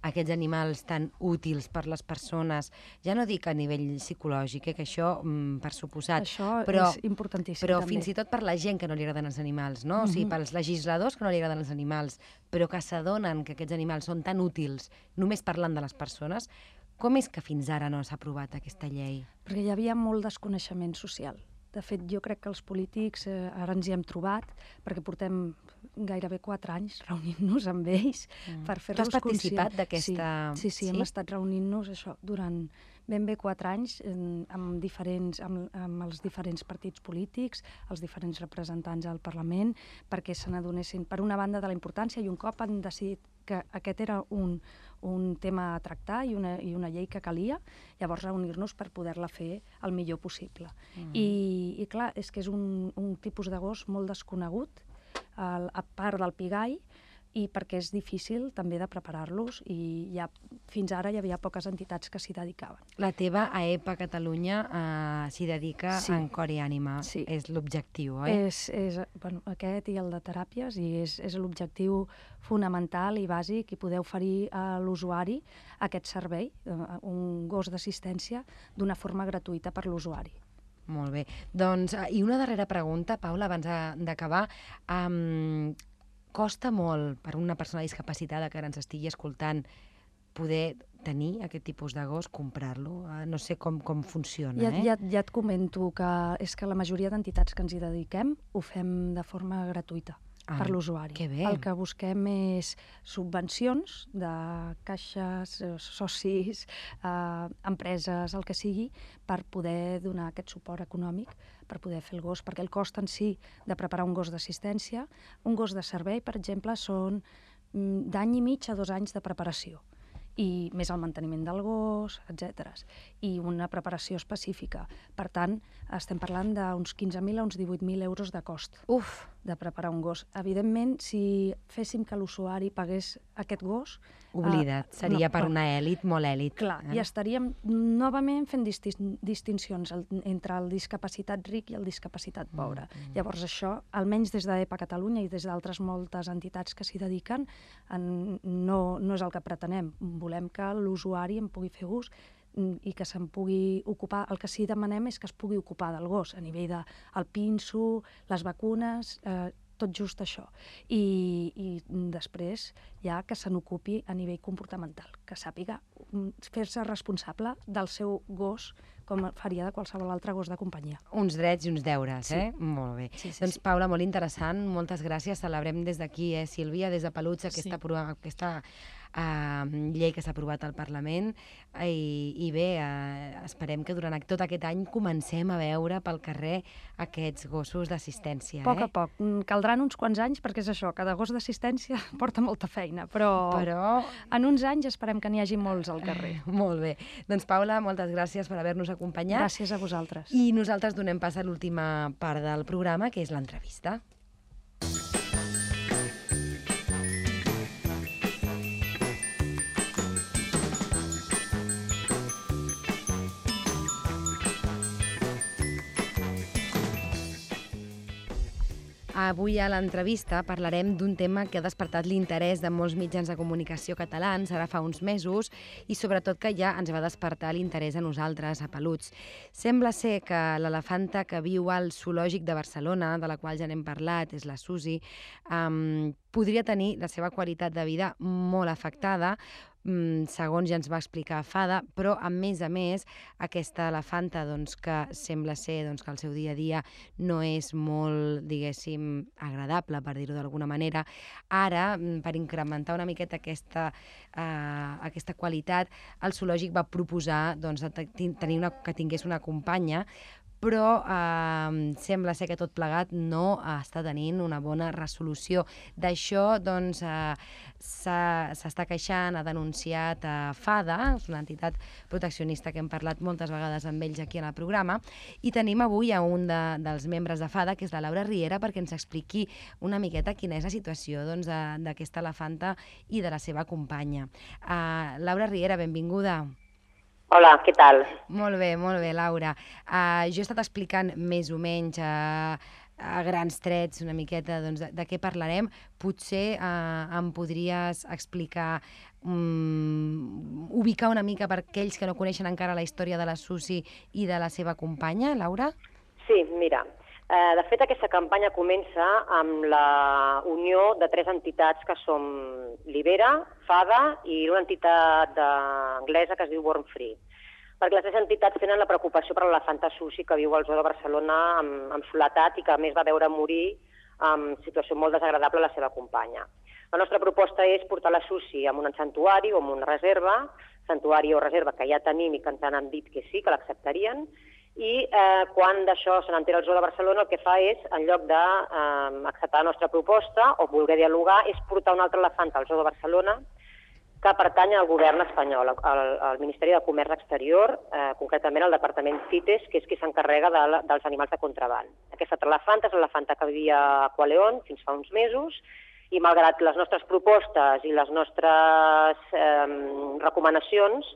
aquests animals tan útils per les persones, ja no dic a nivell psicològic, eh, que això, mm, per suposat, Això però, és importantíssim però també. fins i tot per la gent que no li agraden els animals, no? O sigui, Mhm. pels legisladors que no li agraden els animals, però que s'adonen que aquests animals són tan útils només parlant de les persones, com és que fins ara no s'ha aprovat aquesta llei? Perquè hi havia molt desconeixement social. De fet, jo crec que els polítics eh, ara ens hi hem trobat, perquè portem gairebé quatre anys reunint-nos amb ells Mm. per Tu fer-los has participat conscients. d'aquesta- Sí, sí, sí, Sí? hem estat reunint-nos això durant ben bé quatre anys eh, amb, diferents, amb, amb els diferents partits polítics, els diferents representants al Parlament, perquè se n'adonessin, per una banda, de la importància i un cop han decidit que aquest era un, un tema a tractar i una, i una llei que calia, llavors reunir-nos per poder-la fer el millor possible. Mm. I, I clar, és que és un, un tipus de gos molt desconegut, el, a part del pigai, i perquè és difícil també de preparar-los i ja, fins ara hi havia poques entitats que s'hi dedicaven. La teva AEPA Catalunya eh, s'hi dedica Sí. en cor i ànima. Sí. És l'objectiu, oi? És, és bueno, aquest i el de teràpies i és, és l'objectiu fonamental i bàsic i poder oferir a l'usuari aquest servei, eh, un gos d'assistència, d'una forma gratuïta per l'usuari. Molt bé. Doncs, eh, i una darrera pregunta, Paula, abans d'acabar. Um, costa molt per una persona discapacitada que ara ens estigui escoltant poder tenir aquest tipus de gos, comprar-lo? Uh, no sé com, com funciona, Ja, eh? ja, ja et comento que és que la majoria d'entitats que ens hi dediquem ho fem de forma gratuïta Ah, per l'usuari. El que busquem és subvencions de caixes, eh, socis, eh, empreses, el que sigui, per poder donar aquest suport econòmic per poder fer el gos, perquè el cost en si de preparar un gos d'assistència, un gos de servei, per exemple, són mm, d'any i mig a dos anys de preparació i més el manteniment del gos, etc. I una preparació específica. Per tant, estem parlant d'uns 15.000 a uns 18.000 euros de cost Uf, de preparar un gos. Evidentment, si féssim que l'usuari pagués aquest gos... oblida't. eh, Seria no, per una èlit molt èlit. Clar, eh? i estaríem novament fent distin distincions el, entre el discapacitat ric i el discapacitat pobre. Mm. Llavors això, almenys des d'EPA Catalunya i des d'altres moltes entitats que s'hi dediquen, en, no, no és el que pretenem. Volem que l'usuari en pugui fer ús mm, i que se'n pugui ocupar. El que sí demanem és que es pugui ocupar del gos, a nivell de el pinso, les vacunes, eh, tot just això. I, i després ja que se n'ocupi a nivell comportamental, que sàpiga mm, fer-se responsable del seu gos com faria de qualsevol altre gos de companyia. Uns drets i uns deures, Sí. eh? Molt bé. Sí, sí, doncs, sí. Paula, molt interessant, moltes gràcies. Celebrem des d'aquí, eh, Sílvia, des de Peluig, aquesta, sí. aquesta uh, llei que s'ha aprovat al Parlament. I, i bé, uh, esperem que durant tot aquest any comencem a veure pel carrer aquests gossos d'assistència. A poc eh? a poc. Mm, Caldran uns quants anys perquè és això, cada gos d'assistència [laughs] porta molta feina, però, Però en uns anys esperem que n'hi hagi molts al carrer. [laughs] Molt bé. Doncs, Paula, moltes gràcies per haver-nos acompanyat. Gràcies a vosaltres. I nosaltres donem pas a l'última part del programa, que és l'entrevista. Avui a l'entrevista parlarem d'un tema que ha despertat l'interès de molts mitjans de comunicació catalans ara fa uns mesos i sobretot que ja ens va despertar l'interès a nosaltres, a Peluts. Sembla ser que l'elefanta que viu al zoològic de Barcelona, de la qual ja n'hem parlat, és la Susi, um, podria tenir la seva qualitat de vida molt afectada, segons ja ens va explicar Fada, però a més a més aquesta elefanta doncs, que sembla ser doncs, que el seu dia a dia no és molt, diguéssim, agradable, per dir-ho d'alguna manera, ara, mm, per incrementar una miqueta aquesta, eh, aquesta qualitat, el zoològic va proposar doncs, tenir una, que tingués una companya, però eh, sembla ser que tot plegat no està tenint una bona resolució. D'això doncs, eh, s'està queixant, ha denunciat a FADA, és una entitat proteccionista que hem parlat moltes vegades amb ells aquí en el programa, i tenim avui a un de, dels membres de FADA, que és la Laura Riera, perquè ens expliqui una miqueta quina és la situació doncs, d'aquesta elefanta i de la seva companya. Uh, Laura Riera, benvinguda. Hola, què tal? Molt bé, molt bé, Laura. Uh, jo he estat explicant més o menys uh, a grans trets una miqueta doncs, de, de què parlarem. Potser uh, em podries explicar, um, ubicar una mica per aquells que no coneixen encara la història de la Susi i de la seva companya, Laura? Sí, mira, eh, de fet aquesta campanya comença amb la unió de tres entitats que som Libera, FADA i una entitat anglesa que es diu Born Free. Perquè les tres entitats tenen la preocupació per l'elefanta Susi que viu al zoo de Barcelona amb, amb soledat i que a més va veure morir en situació molt desagradable a la seva companya. La nostra proposta és portar la Susi a un santuari o en una reserva, santuari o reserva que ja tenim i que ens han dit que sí, que l'acceptarien, i eh, quan d'això se n'entera el Zoo de Barcelona el que fa és, en lloc d'acceptar eh, la nostra proposta o voler dialogar, és portar un altre elefant al Zoo de Barcelona que pertany al govern espanyol, al, al Ministeri de Comerç Exterior, eh, concretament al Departament CITES, que és qui s'encarrega de, dels animals de contraband. Aquesta altra elefanta és l'elefanta que vivia a Aqualeon fins fa uns mesos i malgrat les nostres propostes i les nostres eh, recomanacions,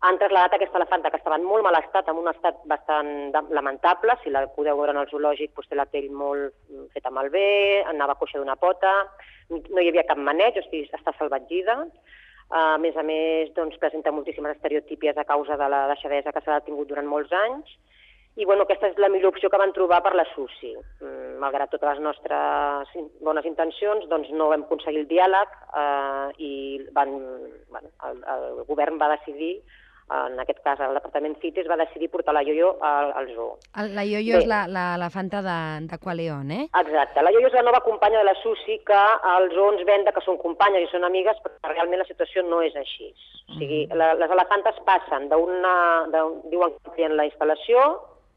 han traslladat aquesta elefanta que estava en molt mal estat, en un estat bastant lamentable, si la podeu veure en el zoològic, doncs té la pell molt feta malbé, anava coixa d'una pota, no hi havia cap maneig, o sigui, està salvatgida, a més a més, doncs, presenta moltíssimes estereotípies a causa de la deixadesa que s'ha tingut durant molts anys, i bueno, aquesta és la millor opció que van trobar per la SUSI. Mm, malgrat totes les nostres bones intencions, doncs no vam aconseguir el diàleg eh, i van, bueno, el, el govern va decidir en aquest cas el Departament CITES va decidir portar la ioio al, al zoo. La ioio Bé. és l'elefanta la, de, de Qualeon, eh? Exacte. La ioio és la nova companya de la Susi que el zoo ens venda que són companyes i són amigues, però realment la situació no és així. O sigui, mm -hmm. la, les elefantes passen d'una... diuen que en la instal·lació,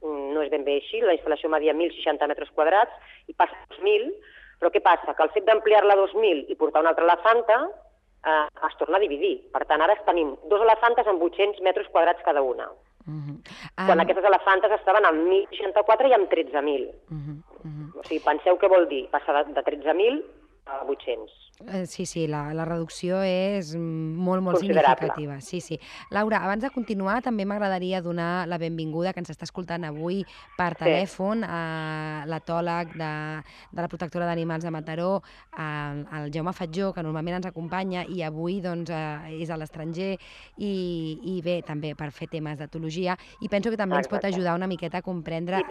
no és ben bé així, la instal·lació media 1.060 metres quadrats i passa a 2.000, però què passa? Que el fet d'ampliar-la a 2.000 i portar una altra elefanta eh, es torna a dividir. Per tant, ara tenim dos elefantes amb 800 metres quadrats cada una. Uh -huh. um... Quan aquestes elefantes estaven amb 1.064 i amb 13.000. Uh -huh. Uh -huh. O sigui, penseu què vol dir, passar de, de 13.000 a 800. Eh, sí, sí, la, la reducció és molt, molt significativa. Sí, sí. Laura, abans de continuar, també m'agradaria donar la benvinguda que ens està escoltant avui per telèfon sí. a l'atòleg de, de la protectora d'animals de Mataró, el, el Jaume Fatjó, que normalment ens acompanya i avui doncs, eh, és a l'estranger i, i bé, també per fer temes d'etologia i penso que també Exacte. ens pot ajudar una miqueta a comprendre,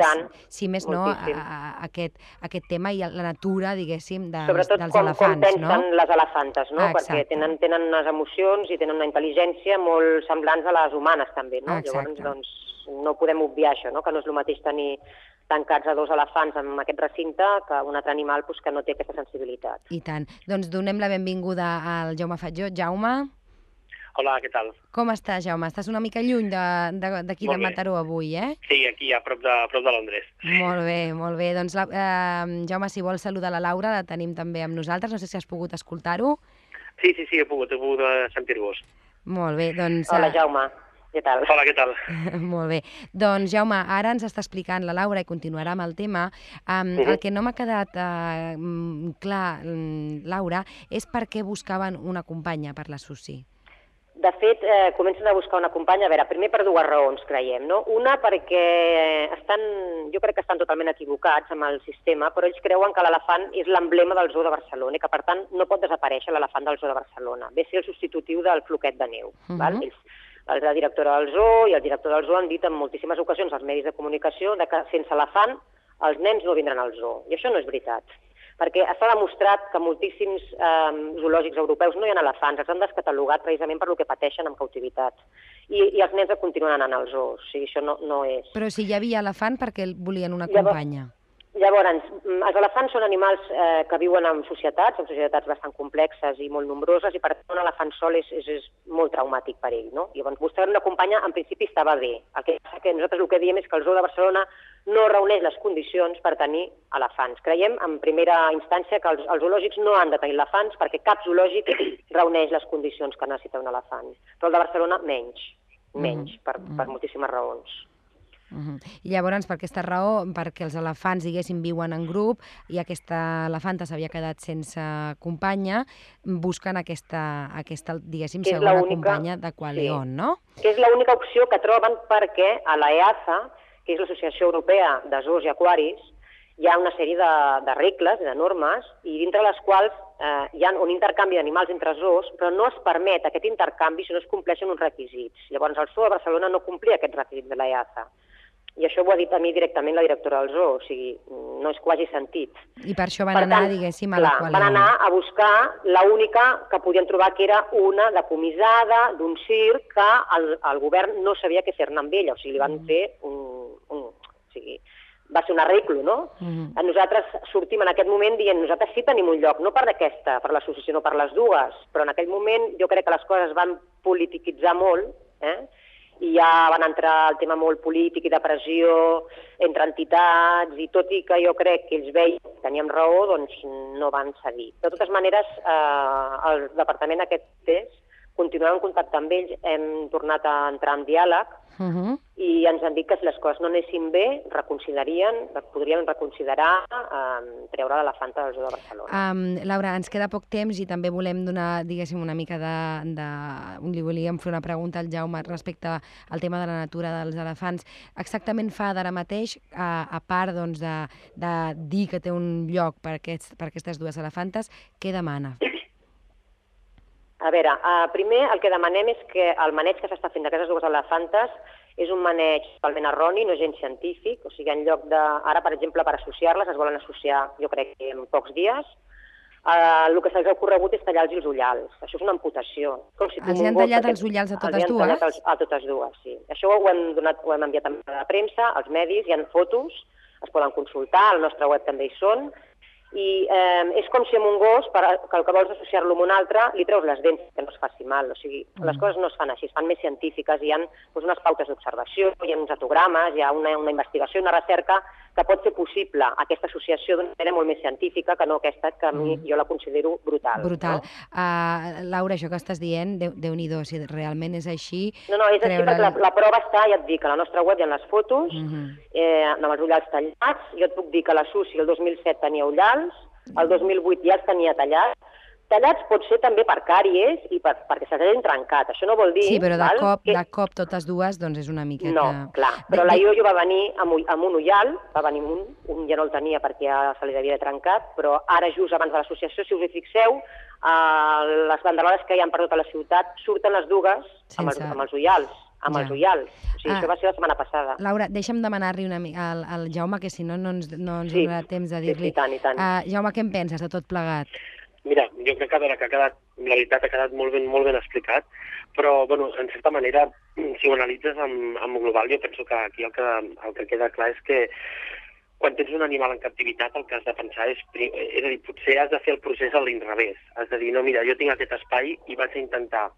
si, si més no, a, a, a aquest, aquest tema i la natura, diguéssim, dels, Sobretot dels com, elefants. Com pensen les elefantes, no? Ah, Perquè tenen, tenen unes emocions i tenen una intel·ligència molt semblants a les humanes, també, no? Exacte. Llavors, doncs, no podem obviar això, no? Que no és el mateix tenir tancats a dos elefants en aquest recinte que un altre animal pues, que no té aquesta sensibilitat. I tant. Doncs donem la benvinguda al Jaume Fatjó. Jaume? Hola, què tal? Com estàs, Jaume? Estàs una mica lluny d'aquí de, de, de Mataró avui, eh? Sí, aquí, a prop de, a prop de Londres. Molt bé, molt bé. Doncs, la, eh, Jaume, si vols saludar la Laura, la tenim també amb nosaltres. No sé si has pogut escoltar-ho. Sí, sí, sí, he pogut, he pogut eh, sentir-vos. Molt bé, doncs... Hola, eh, Jaume. Què tal? Hola, què tal? [laughs] Molt bé. Doncs, Jaume, ara ens està explicant la Laura i continuarà amb el tema. Um, uh -huh. El que no m'ha quedat uh, clar, Laura, és per què buscaven una companya per la Susi. De fet, eh, comencen a buscar una companya, a veure, primer per dues raons, creiem, no? Una perquè estan, jo crec que estan totalment equivocats amb el sistema, però ells creuen que l'elefant és l'emblema del zoo de Barcelona i que, per tant, no pot desaparèixer l'elefant del zoo de Barcelona. Ve ser el substitutiu del floquet de neu. Uh -huh. val? Ells, la directora del zoo i el director del zoo han dit en moltíssimes ocasions als medis de comunicació de que sense elefant els nens no vindran al zoo. I això no és veritat perquè està demostrat que moltíssims eh, zoològics europeus no hi ha elefants, els han descatalogat precisament per lo que pateixen en cautivitat. I, i els nens continuen anant als zoos, o sigui, això no, no és... Però si hi havia elefant, per què volien una Llavors, companya? Llavors, mm, els elefants són animals eh, que viuen en societats, en societats bastant complexes i molt nombroses, i per tant un elefant sol és, és, és molt traumàtic per ell. No? Llavors, buscar una companya en principi estava bé. El que passa que nosaltres el que diem és que el Zoo de Barcelona no reuneix les condicions per tenir elefants. Creiem, en primera instància, que els, els zoològics no han de tenir elefants perquè cap zoològic reuneix les condicions que necessita un elefant. Però el de Barcelona, menys. Menys, per, per moltíssimes raons. Uh -huh. I llavors, per aquesta raó, perquè els elefants, diguéssim, viuen en grup i aquesta elefanta s'havia quedat sense companya, busquen aquesta, aquesta diguéssim, segona companya de Qualeon, sí. no? Que és l'única opció que troben perquè a la EASA, que és l'Associació Europea de Zoos i Aquaris, hi ha una sèrie de, de regles de normes, i dintre les quals eh, hi ha un intercanvi d'animals entre zoos, però no es permet aquest intercanvi si no es compleixen uns requisits. Llavors, el zoo de Barcelona no complia aquests requisits de la EASA. I això ho ha dit a mi directament la directora del zoo, o sigui, no és quasi sentit. I per això van per anar, tant, diguéssim, a la qual... Van anar a buscar la única que podien trobar, que era una decomissada d'un circ que el, el govern no sabia què fer-ne amb ella, o sigui, li van mm. fer un, un... O sigui, va ser un arreglo, no? Mm. Nosaltres sortim en aquest moment dient nosaltres sí tenim un lloc, no per aquesta, per l'associació, no per les dues, però en aquell moment jo crec que les coses van politiquitzar molt, eh? I ja van entrar el tema molt polític i de pressió entre entitats, i tot i que jo crec que ells veien que teníem raó, doncs no van cedir. De totes maneres, eh, el departament aquest test continuem en contacte amb ells, hem tornat a entrar en diàleg Uh -huh. i ens han dit que si les coses no anessin bé, reconsiderarien, podrien reconsiderar eh, treure l'elefanta del Zoo de Barcelona. Um, Laura, ens queda poc temps i també volem donar, diguéssim, una mica de... de... Li volíem fer una pregunta al Jaume respecte al tema de la natura dels elefants. Exactament fa d'ara mateix, a, a part doncs, de, de dir que té un lloc per, aquests, per aquestes dues elefantes, què demana? [clears throat] A veure, uh, primer el que demanem és que el maneig que s'està fent d'aquestes dues elefantes és un maneig totalment erroni, no gens científic, o sigui, en lloc de... Ara, per exemple, per associar-les, es volen associar, jo crec que en pocs dies, Uh, el que se'ls ha ocorregut és tallar-los els ullals. Això és una amputació. Com si Els han tallat els ullals a totes han dues? tallat els- a totes dues, sí. Això ho hem, donat, ho hem enviat a la premsa, als medis, hi ha fotos, es poden consultar, al nostre web també hi són, i eh, és com si amb un gos, per, que el que vols associar-lo amb un altre, li treus les dents que no es faci mal. O sigui, Mm. les coses no es fan així, es fan més científiques, hi ha doncs, unes pautes d'observació, hi ha uns atogrames, hi ha una, una investigació, una recerca que pot fer possible aquesta associació d'una manera molt més científica que no aquesta, que a mi jo la considero brutal. Brutal. No? Uh, Laura, això que estàs dient, Déu- Déu-n'hi-do, si realment és així... No, no, és així treure perquè la, la prova està, ja et dic, a la nostra web hi ha les fotos, Mhm. eh, amb els ullals tallats. Jo et puc dir que la Susi el 2007 tenia ullals, el 2008 ja els tenia tallats. Tallats pot ser també per càries i per, perquè se'ls hagin trencat. Això no vol dir... Sí, però de val, cop, que... de cop totes dues, doncs és una miqueta... No, clar, però De- la Ioio va venir amb, amb un ullal, va venir amb un, un ja no el tenia perquè ja se li haver trencat, però ara just abans de l'associació, si us hi fixeu, eh, les banderoles que hi ha per tota la ciutat surten les dugues amb, els, Sense- amb els ullals, amb Ja. els ullals. O sigui, Ah. això va ser la setmana passada. Laura, deixa'm demanar-li una mica al, al Jaume, que si no, no ens, no ens Sí, donarà temps de dir-li. sí, tant, i tant. Uh, Jaume, què en penses de tot plegat? Mira, jo crec que, veure, que ha quedat, la veritat ha quedat molt ben, molt ben explicat, però, bueno, en certa manera, [clears throat] si ho analitzes amb, amb global, jo penso que aquí el que, el que queda clar és que quan tens un animal en captivitat el que has de pensar és, pri- és a dir, potser has de fer el procés a l'inrevés. Has de dir, no, mira, jo tinc aquest espai i vaig a intentar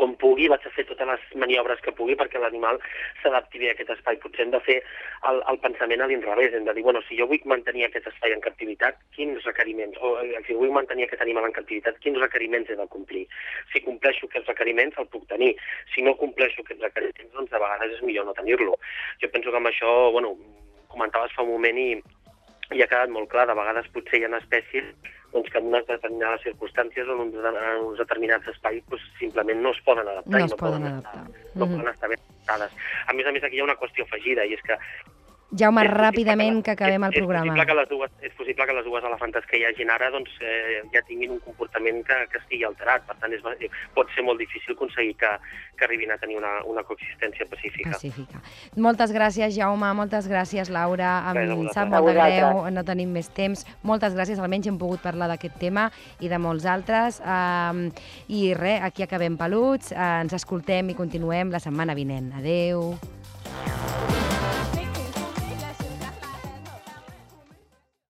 com pugui, vaig a fer totes les maniobres que pugui perquè l'animal s'adapti bé a aquest espai. Potser hem de fer el, el pensament a l'inrevés, hem de dir, bueno, si jo vull mantenir aquest espai en captivitat, quins requeriments, o eh, si vull mantenir aquest animal en captivitat, quins requeriments he de complir? Si compleixo aquests requeriments, el puc tenir. Si no compleixo aquests requeriments, doncs a vegades és millor no tenir-lo. Jo penso que amb això, bueno, comentaves fa un moment i, i ha quedat molt clar, de vegades potser hi ha espècies doncs, que en unes determinades circumstàncies o en uns, en uns determinats espais doncs, simplement no es poden adaptar. No es poden estar- adaptar. No Mhm. poden estar ben adaptades. A més a més, aquí hi ha una qüestió afegida, i és que Jaume, és ràpidament, que acabem el és, programa. És possible que les dues, és possible que les dues elefantes que hi hagin ara doncs, eh, ja tinguin un comportament que, que estigui alterat. Per tant, és, eh, pot ser molt difícil aconseguir que, que arribin a tenir una, una coexistència pacífica. Pacífica. Moltes gràcies, Jaume, moltes gràcies, Laura. Em sap molt de greu, no tenim més temps. Moltes gràcies, almenys hem pogut parlar d'aquest tema i de molts altres. Um, I res, aquí acabem peluts, uh, ens escoltem i continuem la setmana vinent. Adeu.